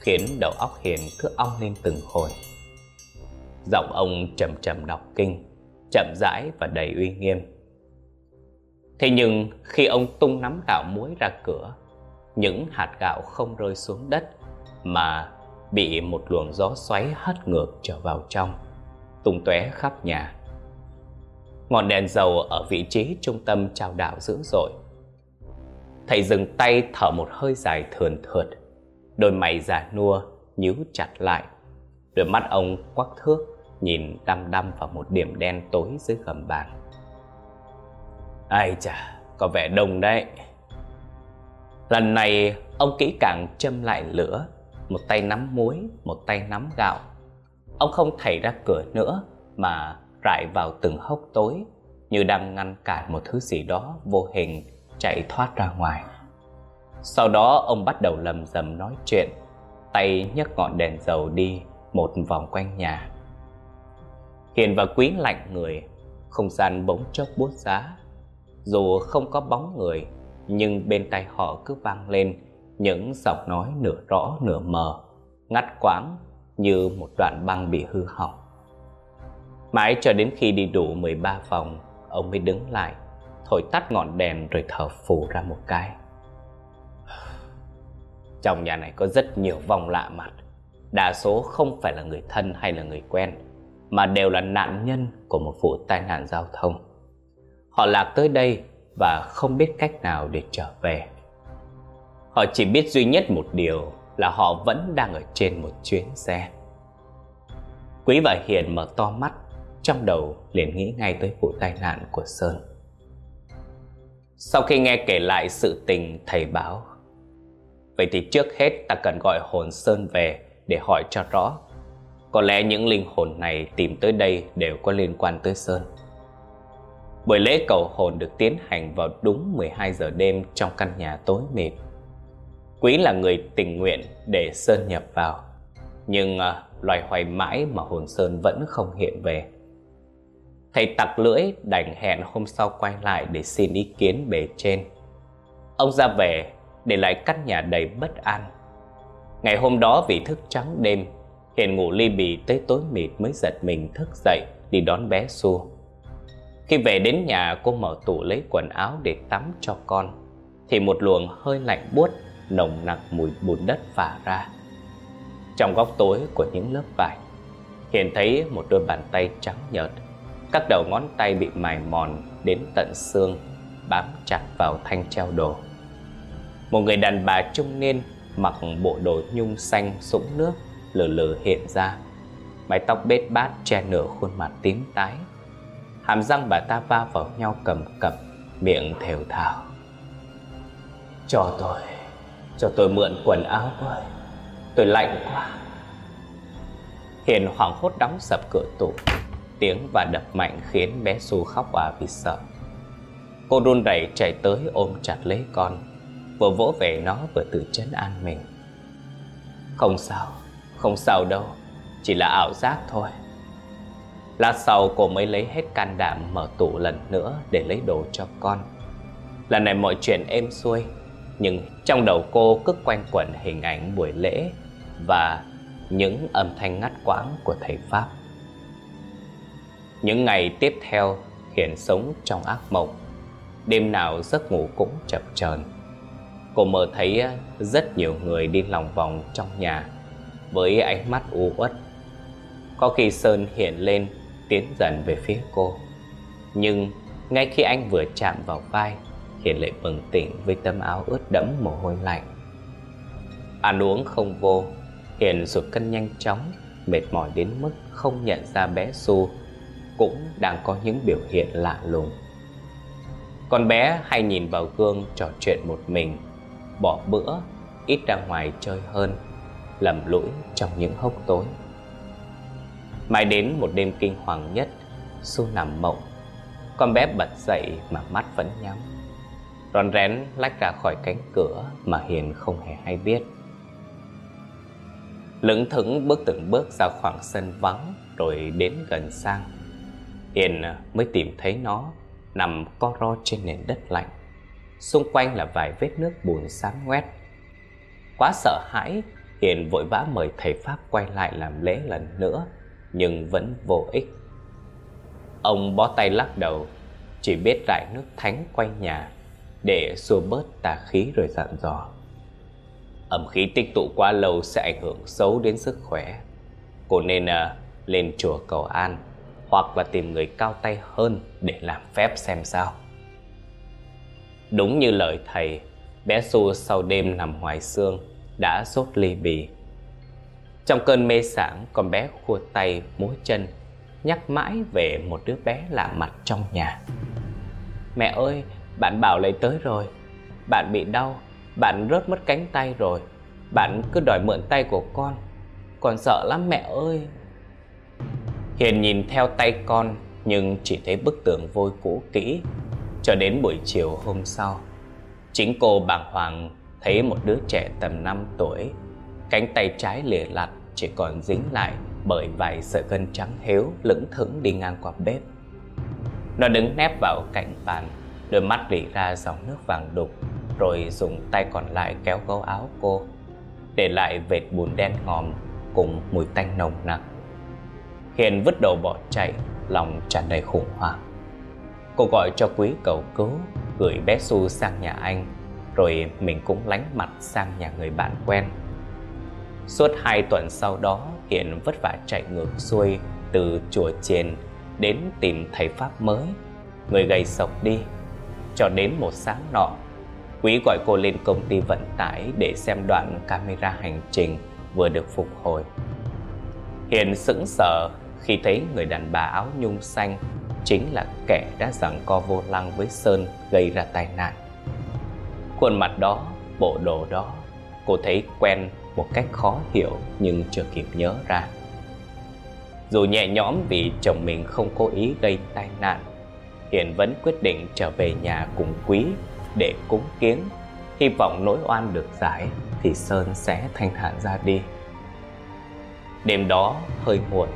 Speaker 1: khiến đầu óc Hiền cứ ong lên từng hồi. Giọng ông trầm trầm đọc kinh, chậm rãi và đầy uy nghiêm. Thế nhưng khi ông tung nắm gạo muối ra cửa Những hạt gạo không rơi xuống đất Mà bị một luồng gió xoáy hất ngược trở vào trong Tung tóe khắp nhà Ngọn đèn dầu ở vị trí trung tâm trao đảo dữ dội Thầy dừng tay thở một hơi dài thườn thượt Đôi mày già nua nhíu chặt lại Đôi mắt ông quắc thước Nhìn đăm đăm vào một điểm đen tối dưới gầm bàn Ai chà, có vẻ đông đấy. Lần này ông kỹ càng châm lại lửa, một tay nắm muối, một tay nắm gạo. Ông không thảy ra cửa nữa mà rải vào từng hốc tối như đang ngăn cản một thứ gì đó vô hình chạy thoát ra ngoài. Sau đó ông bắt đầu lầm rầm nói chuyện, tay nhấc ngọn đèn dầu đi một vòng quanh nhà. Hiền và Quý lạnh người, không gian bỗng chốc bút giá dù không có bóng người Nhưng bên tai họ cứ vang lên Những giọng nói nửa rõ nửa mờ Ngắt quãng như một đoạn băng bị hư hỏng Mãi cho đến khi đi đủ 13 vòng Ông mới đứng lại Thổi tắt ngọn đèn rồi thở phù ra một cái Trong nhà này có rất nhiều vòng lạ mặt Đa số không phải là người thân hay là người quen Mà đều là nạn nhân của một vụ tai nạn giao thông Họ lạc tới đây và không biết cách nào để trở về. Họ chỉ biết duy nhất một điều là họ vẫn đang ở trên một chuyến xe. Quý và Hiền mở to mắt, trong đầu liền nghĩ ngay tới vụ tai nạn của Sơn. Sau khi nghe kể lại sự tình thầy báo, vậy thì trước hết ta cần gọi hồn Sơn về để hỏi cho rõ. Có lẽ những linh hồn này tìm tới đây đều có liên quan tới Sơn. Buổi lễ cầu hồn được tiến hành vào đúng 12 giờ đêm trong căn nhà tối mịt. Quý là người tình nguyện để Sơn nhập vào Nhưng à, loài hoài mãi mà hồn Sơn vẫn không hiện về Thầy tặc lưỡi đành hẹn hôm sau quay lại để xin ý kiến bề trên. Ông ra về để lại căn nhà đầy bất an. Ngày hôm đó vì thức trắng đêm, Hiền ngủ ly bì tới tối mịt mới giật mình thức dậy đi đón bé Xua. Khi về đến nhà, cô mở tủ lấy quần áo để tắm cho con, Thì một luồng hơi lạnh buốt nồng nặc mùi bùn đất phả ra. Trong góc tối của những lớp vải, Hiền thấy một đôi bàn tay trắng nhợt các đầu ngón tay bị mài mòn đến tận xương, Bám chặt vào thanh treo đồ. Một người đàn bà trung niên mặc bộ đồ nhung xanh sũng nước lờ lờ hiện ra. Mái tóc bết bát che nửa khuôn mặt tím tái. Hàm răng bà ta va vào nhau cầm cập, miệng thều thào. Cho tôi cho tôi mượn quần áo với. Tôi lạnh quá. Hiền hoảng hốt đóng sập cửa tủ tiếng và đập mạnh khiến bé su khóc òa vì sợ. Cô run rẩy chạy tới ôm chặt lấy con, vừa vỗ về nó vừa tự chấn an mình. Không sao không sao đâu, Chỉ là ảo giác thôi. Lát sau cô mới lấy hết can đảm mở tủ lần nữa để lấy đồ cho con. Lần này mọi chuyện êm xuôi, Nhưng trong đầu cô cứ quanh quẩn hình ảnh buổi lễ Và những âm thanh ngắt quãng của thầy Pháp. Những ngày tiếp theo Hiển sống trong ác mộng Đêm nào giấc ngủ cũng chập chờn Cô mơ thấy rất nhiều người đi lòng vòng trong nhà với ánh mắt u uất. Có khi Sơn hiện lên tiến dần về phía cô. Nhưng ngay khi anh vừa chạm vào vai, Hiền lại bừng tỉnh với tấm áo ướt đẫm mồ hôi lạnh. Ăn uống không vô, Hiền sụt cân nhanh chóng, mệt mỏi đến mức không nhận ra bé Su cũng đang có những biểu hiện lạ lùng. Con bé hay nhìn vào gương trò chuyện một mình, bỏ bữa, ít ra ngoài chơi hơn lầm lũi trong những hốc tối. Mãi đến một đêm kinh hoàng nhất Su nằm mộng. Con bé bật dậy mà mắt vẫn nhắm. Rón rén lách ra khỏi cánh cửa Mà Hiền không hề hay biết. Lững thững bước từng bước ra khoảng sân vắng Rồi đến gần sang. Hiền à, mới tìm thấy nó Nằm co ro trên nền đất lạnh. Xung quanh là vài vết nước bùn xám ngoét. Quá sợ hãi Hiền vội vã mời thầy Pháp quay lại làm lễ lần nữa Nhưng vẫn vô ích. Ông bó tay lắc đầu Chỉ biết rải nước thánh quanh nhà Để xua bớt tà khí rồi dặn dò. Ẩm khí tích tụ quá lâu sẽ ảnh hưởng xấu đến sức khỏe. Cô nên uh, lên chùa cầu an. Hoặc là tìm người cao tay hơn để làm phép xem sao Đúng như lời thầy Bé Su sau đêm nằm ngoài xương đã sốt ly bì. Trong cơn mê sảng, con bé khua tay, múa chân, nhắc mãi về một đứa bé lạ mặt trong nhà. Mẹ ơi, bạn bảo lấy tới rồi. Bạn bị đau, bạn rớt mất cánh tay rồi. Bạn cứ đòi mượn tay của con. Con sợ lắm mẹ ơi. Hiền nhìn theo tay con nhưng chỉ thấy bức tường vôi cũ kỹ cho đến buổi chiều hôm sau. Chính cô bàng hoàng thấy một đứa trẻ tầm 5 tuổi, cánh tay trái lìa lặt chỉ còn dính lại bởi vài sợi gân trắng héo lững thững đi ngang qua bếp. Nó đứng nép vào cạnh bàn, đôi mắt rỉ ra dòng nước vàng đục, rồi dùng tay còn lại kéo gấu áo cô, để lại vệt bùn đen ngòm cùng mùi tanh nồng nặc. Hiền vứt đầu bỏ chạy, lòng tràn đầy khủng hoảng. Cô gọi cho quý cầu cứu, gửi bé Su sang nhà anh rồi mình cũng lánh mặt sang nhà người bạn quen Suốt hai tuần sau đó Hiền vất vả chạy ngược xuôi Từ chùa trên đến tìm thầy Pháp mới Người gầy sọc đi Cho đến một sáng nọ Quý gọi cô lên công ty vận tải Để xem đoạn camera hành trình Vừa được phục hồi Hiền sững sờ khi thấy người đàn bà áo nhung xanh Chính là kẻ đã giằng co vô lăng với Sơn gây ra tai nạn. Khuôn mặt đó, bộ đồ đó Cô thấy quen một cách khó hiểu nhưng chưa kịp nhớ ra. Dù nhẹ nhõm vì chồng mình không cố ý gây tai nạn Hiền vẫn quyết định trở về nhà cùng Quý để cúng kiến. Hy vọng nỗi oan được giải Thì Sơn sẽ thanh thản ra đi. Đêm đó hơi muộn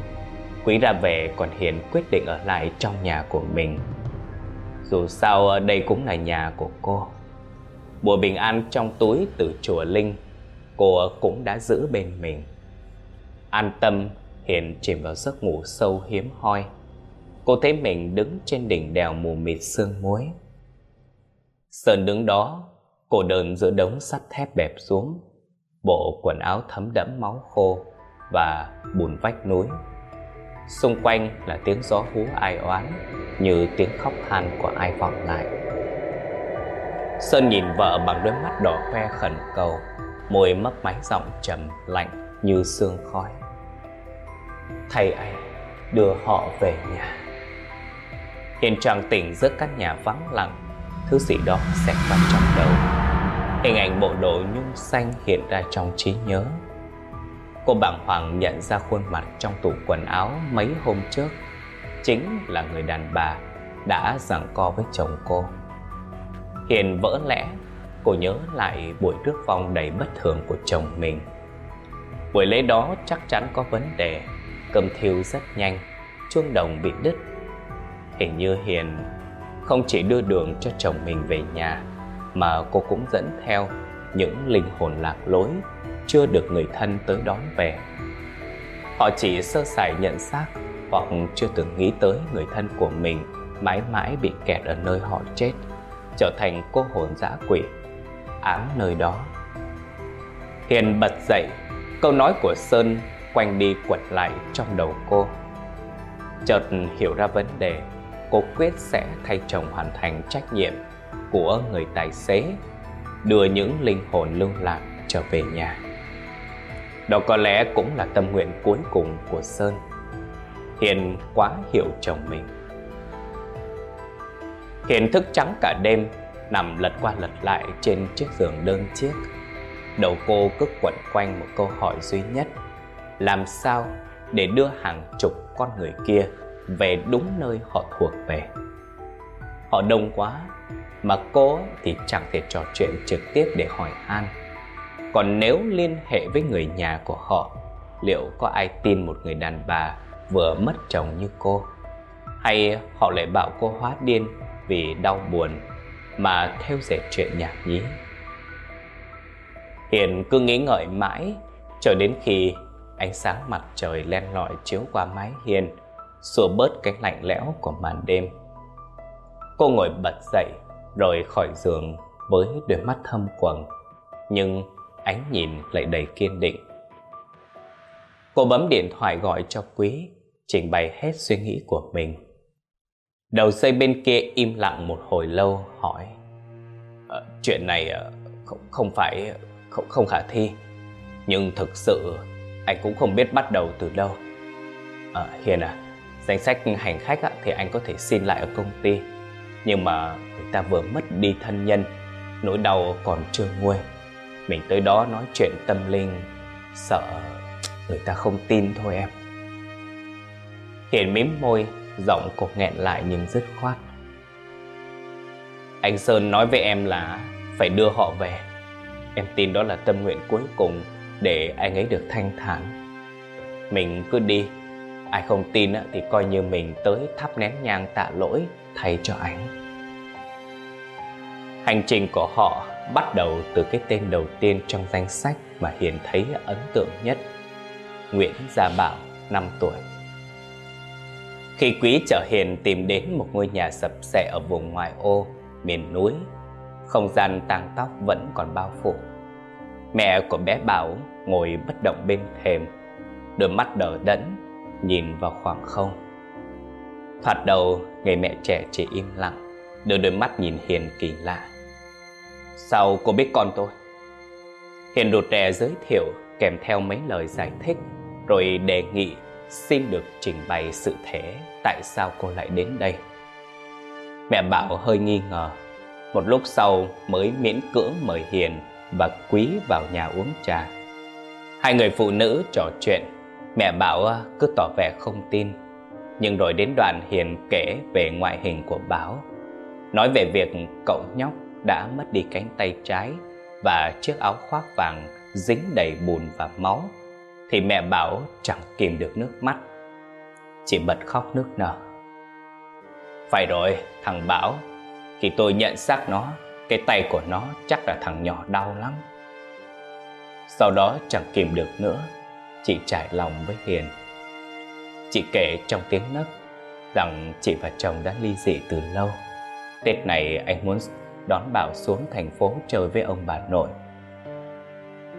Speaker 1: Quý ra về còn Hiền quyết định ở lại trong nhà của mình. Dù sao ờ, đây cũng là nhà của cô. Bùa bình an trong túi từ chùa Linh, Cô ờ, cũng đã giữ bên mình. An tâm, Hiền chìm vào giấc ngủ sâu hiếm hoi. Cô thấy mình đứng trên đỉnh đèo mù mịt sương muối. Sơn đứng đó, Cô đơn giữa đống sắt thép bẹp xuống, Bộ quần áo thấm đẫm máu khô Và bùn vách núi. Xung quanh là tiếng gió hú ai oán, Như tiếng khóc than của ai vọng lại. Sơn nhìn vợ bằng đôi mắt đỏ hoe khẩn cầu, Môi mấp máy giọng trầm lạnh như sương khói. Thầy anh đưa họ về nhà. Hiện trạng tỉnh giữa căn nhà vắng lặng, Thứ gì đó xẹt vào trong đầu. Hình ảnh bộ đồ nhung xanh hiện ra trong trí nhớ. Cô bàng hoàng nhận ra khuôn mặt trong tủ quần áo mấy hôm trước. Chính là người đàn bà đã giằng co với chồng cô. Hiền vỡ lẽ, Cô nhớ lại buổi rước vong đầy bất thường của chồng mình. Buổi lễ đó chắc chắn có vấn đề Cầm thiêu rất nhanh, Chuông đồng bị đứt. Hình như Hiền không chỉ đưa đường cho chồng mình về nhà, Mà cô cũng dẫn theo những linh hồn lạc lối chưa được người thân tới đón về. Họ chỉ sơ sài nhận xác Hoặc chưa từng nghĩ tới người thân của mình Mãi mãi bị kẹt ở nơi họ chết, Trở thành cô hồn dã quỷ, Ám nơi đó. Hiền bật dậy, Câu nói của Sơn quanh đi quật lại trong đầu cô. Chợt hiểu ra vấn đề, cô quyết sẽ thay chồng hoàn thành trách nhiệm của người tài xế, đưa những linh hồn lưu lạc trở về nhà. Đó có lẽ cũng là tâm nguyện cuối cùng của Sơn. Hiền quá hiểu chồng mình. Hiền thức trắng cả đêm, nằm lật qua lật lại trên chiếc giường đơn chiếc. Đầu cô cứ quẩn quanh một câu hỏi duy nhất. Làm sao để đưa hàng chục con người kia về đúng nơi họ thuộc về họ đông quá mà cô thì chẳng thể trò chuyện trực tiếp để hỏi han còn nếu liên hệ với người nhà của họ liệu có ai tin một người đàn bà vừa mất chồng như cô hay họ lại bảo cô hóa điên vì đau buồn mà theo dệt chuyện nhảm nhí hiền cứ nghĩ ngợi mãi cho đến khi ánh sáng mặt trời len lỏi chiếu qua mái hiên xua bớt cái lạnh lẽo của màn đêm. Cô ngồi bật dậy rồi khỏi giường với đôi mắt thâm quầng, nhưng ánh nhìn lại đầy kiên định. Cô bấm điện thoại gọi cho Quý, trình bày hết suy nghĩ của mình. Đầu dây bên kia im lặng một hồi lâu hỏi à, Chuyện này ờ, không, không phải không, không khả thi Nhưng thực sự anh cũng không biết bắt đầu từ đâu à, Hiền à Danh sách hành khách thì anh có thể xin lại ở công ty Nhưng mà người ta vừa mất đi thân nhân Nỗi đau còn chưa nguôi mình tới đó nói chuyện tâm linh, Sợ người ta không tin thôi em. Hiền mím môi, Giọng cột nghẹn lại nhưng dứt khoát. Anh Sơn nói với em là Phải đưa họ về. Em tin đó là tâm nguyện cuối cùng Để anh ấy được thanh thản. Mình cứ đi. Ai không tin thì coi như mình tới thắp nén nhang tạ lỗi thay cho anh. Hành trình của họ bắt đầu từ cái tên đầu tiên trong danh sách mà Hiền thấy ấn tượng nhất Nguyễn Gia Bảo, 5 tuổi. Khi Quý chở Hiền tìm đến một ngôi nhà sập xệ ở vùng ngoại ô, miền núi Không gian tang tóc vẫn còn bao phủ. Mẹ của bé Bảo ngồi bất động bên thềm Đôi mắt đờ đẫn nhìn vào khoảng không. Thoạt đầu người mẹ trẻ chỉ im lặng đưa đôi mắt nhìn hiền kỳ lạ sao cô biết con tôi? Hiền rụt rè giới thiệu kèm theo mấy lời giải thích, rồi đề nghị xin được trình bày sự thế tại sao cô lại đến đây. Mẹ bảo hơi nghi ngờ. Một lúc sau mới miễn cưỡng mời hiền và quý vào nhà uống trà. Hai người phụ nữ trò chuyện. Mẹ Bảo à, cứ tỏ vẻ không tin. Nhưng rồi đến đoạn Hiền kể về ngoại hình của Bảo. Nói về việc cậu nhóc đã mất đi cánh tay trái và chiếc áo khoác vàng dính đầy bùn và máu thì mẹ Bảo chẳng kìm được nước mắt. Chỉ bật khóc nước nở. Phải rồi, thằng Bảo, khi tôi nhận xác nó, cái tay của nó chắc là thằng nhỏ đau lắm. Sau đó chẳng kìm được nữa, chị trải lòng với Hiền. Chị kể trong tiếng nấc rằng chị và chồng đã ly dị từ lâu. Tết này anh muốn đón Bảo xuống thành phố chơi với ông bà nội.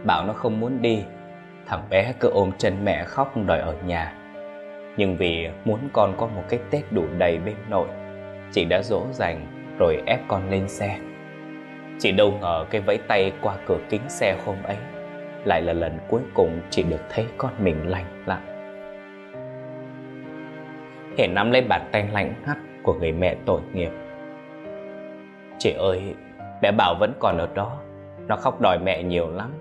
Speaker 1: Bảo nó không muốn đi, thằng bé cứ ôm chân mẹ khóc đòi ở nhà. Nhưng vì muốn con có một cái Tết đủ đầy bên nội, chị đã dỗ dành rồi ép con lên xe. Chị đâu ngờ cái vẫy tay qua cửa kính xe hôm ấy lại là lần cuối cùng chị được thấy con mình lành lặn. Hiển nắm lấy bàn tay lạnh ngắt của người mẹ tội nghiệp. Chị ơi, bé Bảo vẫn còn ở đó. Nó khóc đòi mẹ nhiều lắm.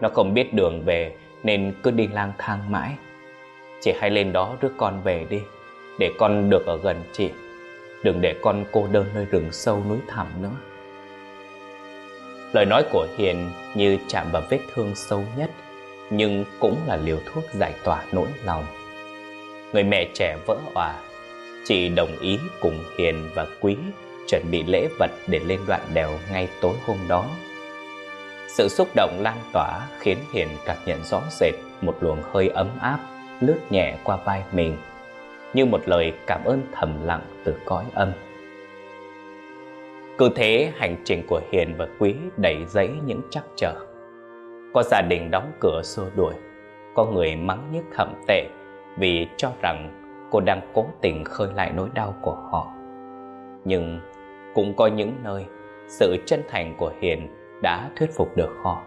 Speaker 1: Nó không biết đường về nên cứ đi lang thang mãi. Chị hãy lên đó rước con về đi, để con được ở gần chị. Đừng để con cô đơn nơi rừng sâu núi thẳm nữa. Lời nói của Hiền như chạm vào vết thương sâu nhất, nhưng cũng là liều thuốc giải tỏa nỗi lòng. Người mẹ trẻ vỡ òa, chị đồng ý cùng Hiền và Quý chuẩn bị lễ vật để lên đoạn đèo ngay tối hôm đó. Sự xúc động lan tỏa khiến Hiền cảm nhận rõ rệt một luồng hơi ấm áp lướt nhẹ qua vai mình, như một lời cảm ơn thầm lặng từ cõi âm. Cứ thế hành trình của Hiền và Quý đầy dẫy những trắc trở. Có gia đình đóng cửa xua đuổi, có người mắng nhức thậm tệ vì cho rằng cô đang cố tình khơi lại nỗi đau của họ. Nhưng cũng có những nơi sự chân thành của Hiền đã thuyết phục được họ.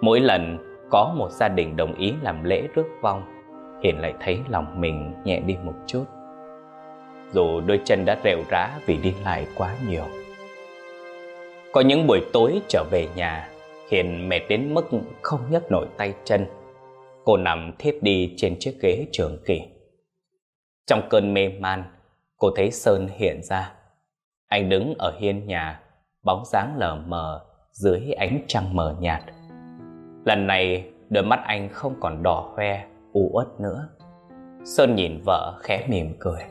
Speaker 1: Mỗi lần có một gia đình đồng ý làm lễ rước vong, Hiền lại thấy lòng mình nhẹ đi một chút. Dù đôi chân đã rệu rã vì đi lại quá nhiều. Có những buổi tối trở về nhà, Hiền mệt đến mức không nhấc nổi tay chân. Cô nằm thiếp đi trên chiếc ghế trường kỳ. Trong cơn mê man, cô thấy Sơn hiện ra. Anh đứng ở hiên nhà, bóng dáng lờ mờ dưới ánh trăng mờ nhạt. Lần này, đôi mắt anh không còn đỏ hoe, u uất nữa. Sơn nhìn vợ khẽ mỉm cười.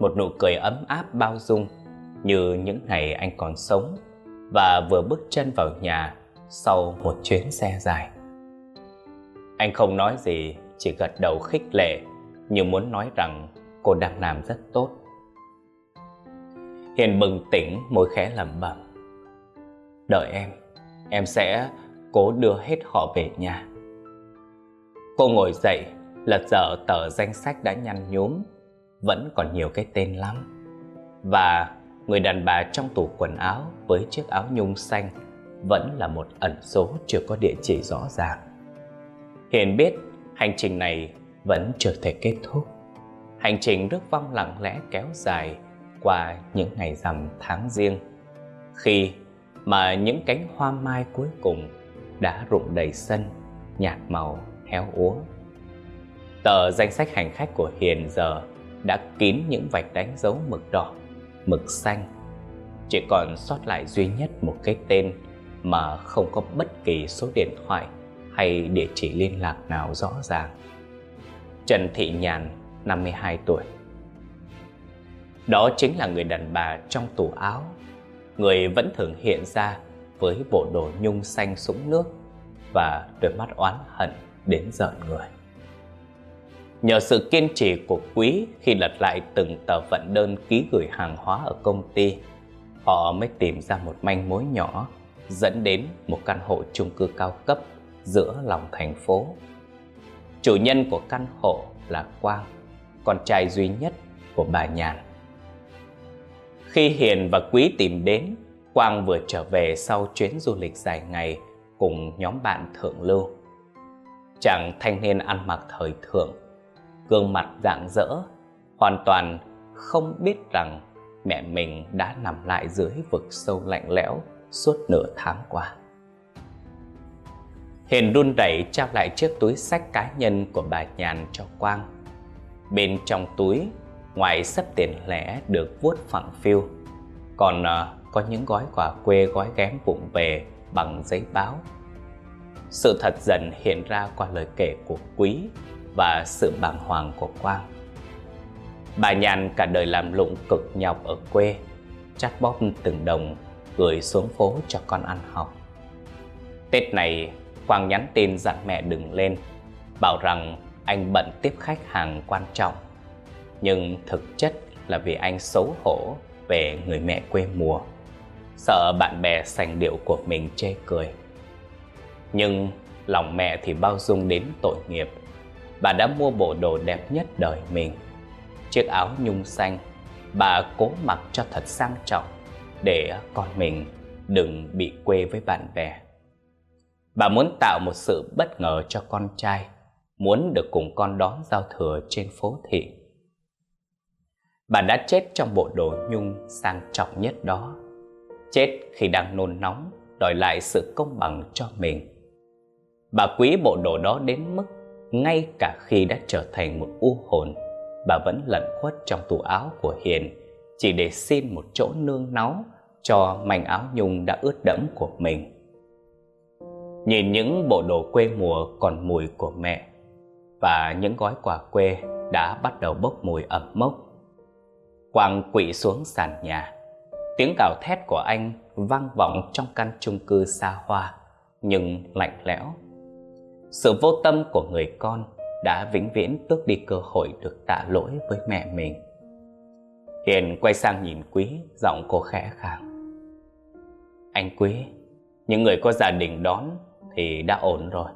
Speaker 1: Một nụ cười ấm áp bao dung như những ngày anh còn sống và vừa bước chân vào nhà sau một chuyến xe dài. Anh không nói gì, chỉ gật đầu khích lệ như muốn nói rằng cô đang làm rất tốt. Hiền bừng tỉnh môi khẽ lẩm bẩm. Đợi em, em sẽ cố đưa hết họ về nhà. Cô ngồi dậy, lật dở tờ danh sách đã nhăn nhúm, vẫn còn nhiều cái tên lắm. Và người đàn bà trong tủ quần áo với chiếc áo nhung xanh vẫn là một ẩn số chưa có địa chỉ rõ ràng. Hiền biết hành trình này vẫn chưa thể kết thúc. Hành trình rước vong lặng lẽ kéo dài qua những ngày rằm tháng riêng khi mà những cánh hoa mai cuối cùng đã rụng đầy sân nhạt màu héo úa. Tờ danh sách hành khách của hiền giờ đã kín những vạch đánh dấu mực đỏ mực xanh chỉ còn sót lại duy nhất một cái tên mà không có bất kỳ số điện thoại hay địa chỉ liên lạc nào rõ ràng. Trần Thị Nhàn, 52 tuổi đó chính là người đàn bà trong tủ áo Người vẫn thường hiện ra với bộ đồ nhung xanh sũng nước Và đôi mắt oán hận đến giận người Nhờ sự kiên trì của quý khi lật lại từng tờ vận đơn ký gửi hàng hóa ở công ty Họ mới tìm ra một manh mối nhỏ dẫn đến một căn hộ chung cư cao cấp giữa lòng thành phố. Chủ nhân của căn hộ là Quang, con trai duy nhất của bà Nhàn. Khi Hiền và Quý tìm đến, Quang vừa trở về sau chuyến du lịch dài ngày cùng nhóm bạn thượng lưu. Chàng thanh niên ăn mặc thời thượng, gương mặt rạng rỡ, hoàn toàn không biết rằng mẹ mình đã nằm lại dưới vực sâu lạnh lẽo suốt nửa tháng qua. Hiền run rẩy trao lại chiếc túi sách cá nhân của bà Nhàn cho Quang. Bên trong túi Ngoài sắp tiền lẻ được vuốt phẳng phiu Còn uh, có những gói quà quê gói ghém vụng về bằng giấy báo. Sự thật dần hiện ra qua lời kể của Quý và sự bàng hoàng của Quang. Bà Nhàn cả đời làm lụng cực nhọc ở quê, chắt bóp từng đồng gửi xuống phố cho con ăn học. Tết này, Quang nhắn tin dặn mẹ đừng lên, bảo rằng anh bận tiếp khách hàng quan trọng. Nhưng thực chất là vì anh xấu hổ về người mẹ quê mùa, sợ bạn bè sành điệu của mình chê cười. Nhưng lòng mẹ thì bao dung đến tội nghiệp. Bà đã mua bộ đồ đẹp nhất đời mình. Chiếc áo nhung xanh, bà cố mặc cho thật sang trọng để con mình đừng bị quê với bạn bè. Bà muốn tạo một sự bất ngờ cho con trai, muốn được cùng con đón giao thừa trên phố thị. Bà đã chết trong bộ đồ nhung sang trọng nhất đó. Chết khi đang nôn nóng đòi lại sự công bằng cho mình. Bà quý bộ đồ đó đến mức ngay cả khi đã trở thành một u hồn, bà vẫn lẩn khuất trong tủ áo của Hiền chỉ để xin một chỗ nương náu cho mảnh áo nhung đã ướt đẫm của mình. Nhìn những bộ đồ quê mùa còn mùi của mẹ và những gói quà quê đã bắt đầu bốc mùi ẩm mốc. Quang quỵ xuống sàn nhà. Tiếng gào thét của anh vang vọng trong căn chung cư xa hoa nhưng lạnh lẽo. Sự vô tâm của người con đã vĩnh viễn tước đi cơ hội được tạ lỗi với mẹ mình. Hiền quay sang nhìn Quý, giọng cô khẽ khàng. Anh Quý, những người có gia đình đón thì đã ổn rồi.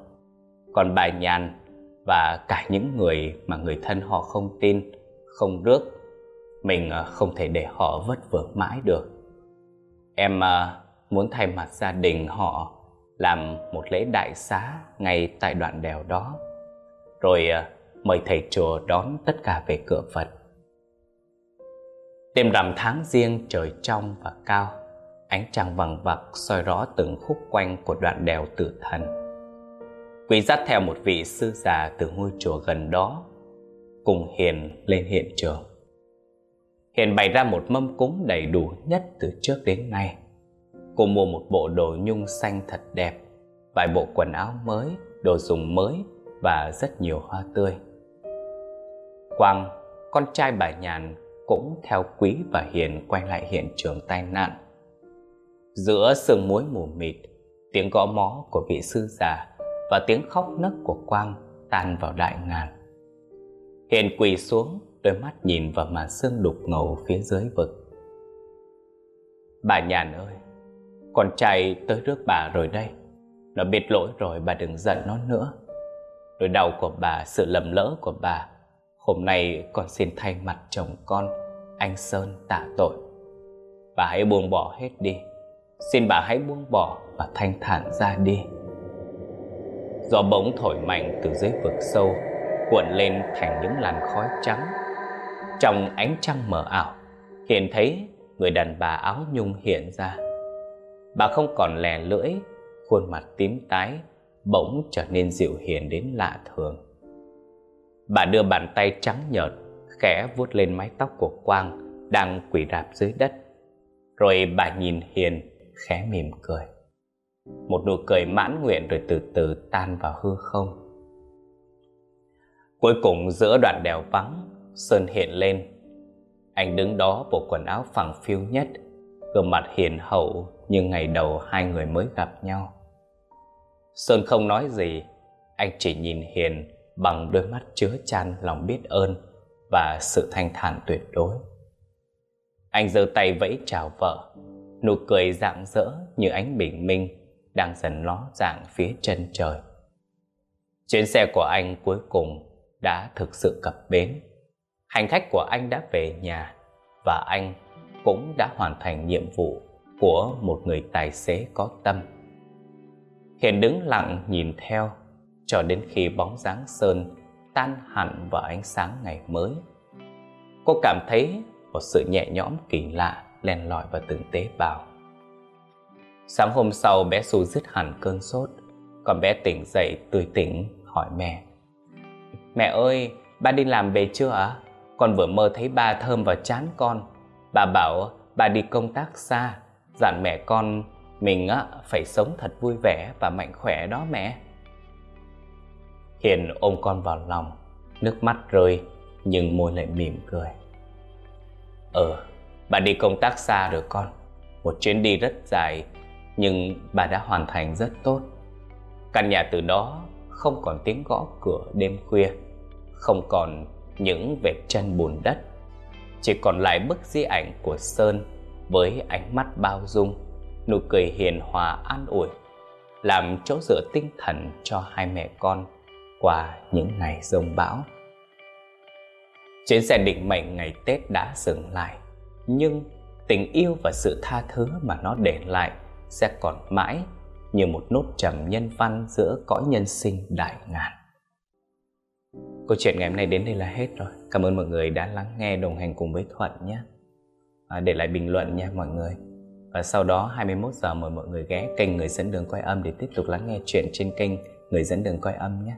Speaker 1: Còn bà Nhàn và cả những người mà người thân họ không tin, không rước, mình ờ, không thể để họ vất vưởng mãi được. Em ờ, muốn thay mặt gia đình họ làm một lễ đại xá ngay tại đoạn đèo đó. Rồi ờ, mời thầy chùa đón tất cả về cửa Phật. Đêm rằm tháng riêng trời trong và cao, Ánh trăng vàng vặc soi rõ từng khúc quanh của đoạn đèo tử thần Quý dắt theo một vị sư già từ ngôi chùa gần đó, Cùng Hiền lên hiện trường Hiền bày ra một mâm cúng đầy đủ nhất từ trước đến nay. Cô mua một bộ đồ nhung xanh thật đẹp Vài bộ quần áo mới, đồ dùng mới và rất nhiều hoa tươi. Quang, con trai bà Nhàn cũng theo Quý và Hiền quay lại hiện trường tai nạn. Giữa sương muối mù mịt, tiếng gõ mó của vị sư già và tiếng khóc nấc của Quang tan vào đại ngàn. Hiền quỳ xuống, đôi mắt nhìn vào màn sương đục ngầu phía dưới vực. Bà nhàn ơi, con trai tới rước bà rồi đây. Nó biết lỗi rồi, bà đừng giận nó nữa. Nỗi đau của bà, sự lầm lỡ của bà, hôm nay con xin thay mặt chồng con, anh Sơn tạ tội. Bà hãy buông bỏ hết đi Xin bà hãy buông bỏ và thanh thản ra đi Gió bỗng thổi mạnh từ dưới vực sâu Cuộn lên thành những làn khói trắng trong ánh trăng mờ ảo Hiền thấy người đàn bà áo nhung hiện ra. Bà không còn lè lưỡi, Khuôn mặt tím tái Bỗng trở nên dịu hiền đến lạ thường. Bà đưa bàn tay trắng nhợt, Khẽ vuốt lên mái tóc của Quang Đang quỳ rạp dưới đất. Rồi bà nhìn Hiền, khẽ mỉm cười. Một nụ cười mãn nguyện rồi từ từ tan vào hư không. Cuối cùng giữa đoạn đèo vắng sơn hiện lên anh đứng đó bộ quần áo phẳng phiu nhất, gương mặt hiền hậu như ngày đầu hai người mới gặp nhau sơn không nói gì, anh chỉ nhìn hiền bằng đôi mắt chứa chan lòng biết ơn và sự thanh thản tuyệt đối anh giơ tay vẫy chào vợ, nụ cười rạng rỡ như ánh bình minh đang dần ló dạng phía chân trời. Chuyến xe của anh cuối cùng đã thực sự cập bến. Hành khách của anh đã về nhà và anh cũng đã hoàn thành nhiệm vụ của một người tài xế có tâm. Hiền đứng lặng nhìn theo cho đến khi bóng dáng Sơn tan hẳn vào ánh sáng ngày mới. Cô cảm thấy một sự nhẹ nhõm kỳ lạ len lỏi vào từng tế bào. Sáng hôm sau bé Su dứt hẳn cơn sốt, còn bé tỉnh dậy tươi tỉnh hỏi mẹ. Mẹ ơi, ba đi làm về chưa ạ? Con vừa mơ thấy ba thơm vào chán con. Bà bảo ba đi công tác xa, dặn mẹ con Mình á, phải sống thật vui vẻ và mạnh khỏe đó mẹ. Hiền ôm con vào lòng Nước mắt rơi Nhưng môi lại mỉm cười. Ờ Bà đi công tác xa rồi con. Một chuyến đi rất dài Nhưng bà đã hoàn thành rất tốt. Căn nhà từ đó Không còn tiếng gõ cửa đêm khuya Không còn những vệt chân bùn đất. Chỉ còn lại bức di ảnh của Sơn Với ánh mắt bao dung, Nụ cười hiền hòa an ủi, Làm chỗ dựa tinh thần cho hai mẹ con Qua những ngày rông bão. Chuyến xe định mệnh ngày Tết đã dừng lại, Nhưng tình yêu và sự tha thứ mà nó để lại Sẽ còn mãi như một nốt trầm nhân văn giữa cõi nhân sinh đại ngàn. Câu chuyện ngày hôm nay đến đây là hết rồi. Cảm ơn mọi người đã lắng nghe đồng hành cùng với Thuận nhé. À, Để lại bình luận nha mọi người. Và sau đó 21 giờ mời mọi người ghé kênh Người dẫn đường quay âm Để tiếp tục lắng nghe chuyện trên kênh Người dẫn đường quay âm nhé.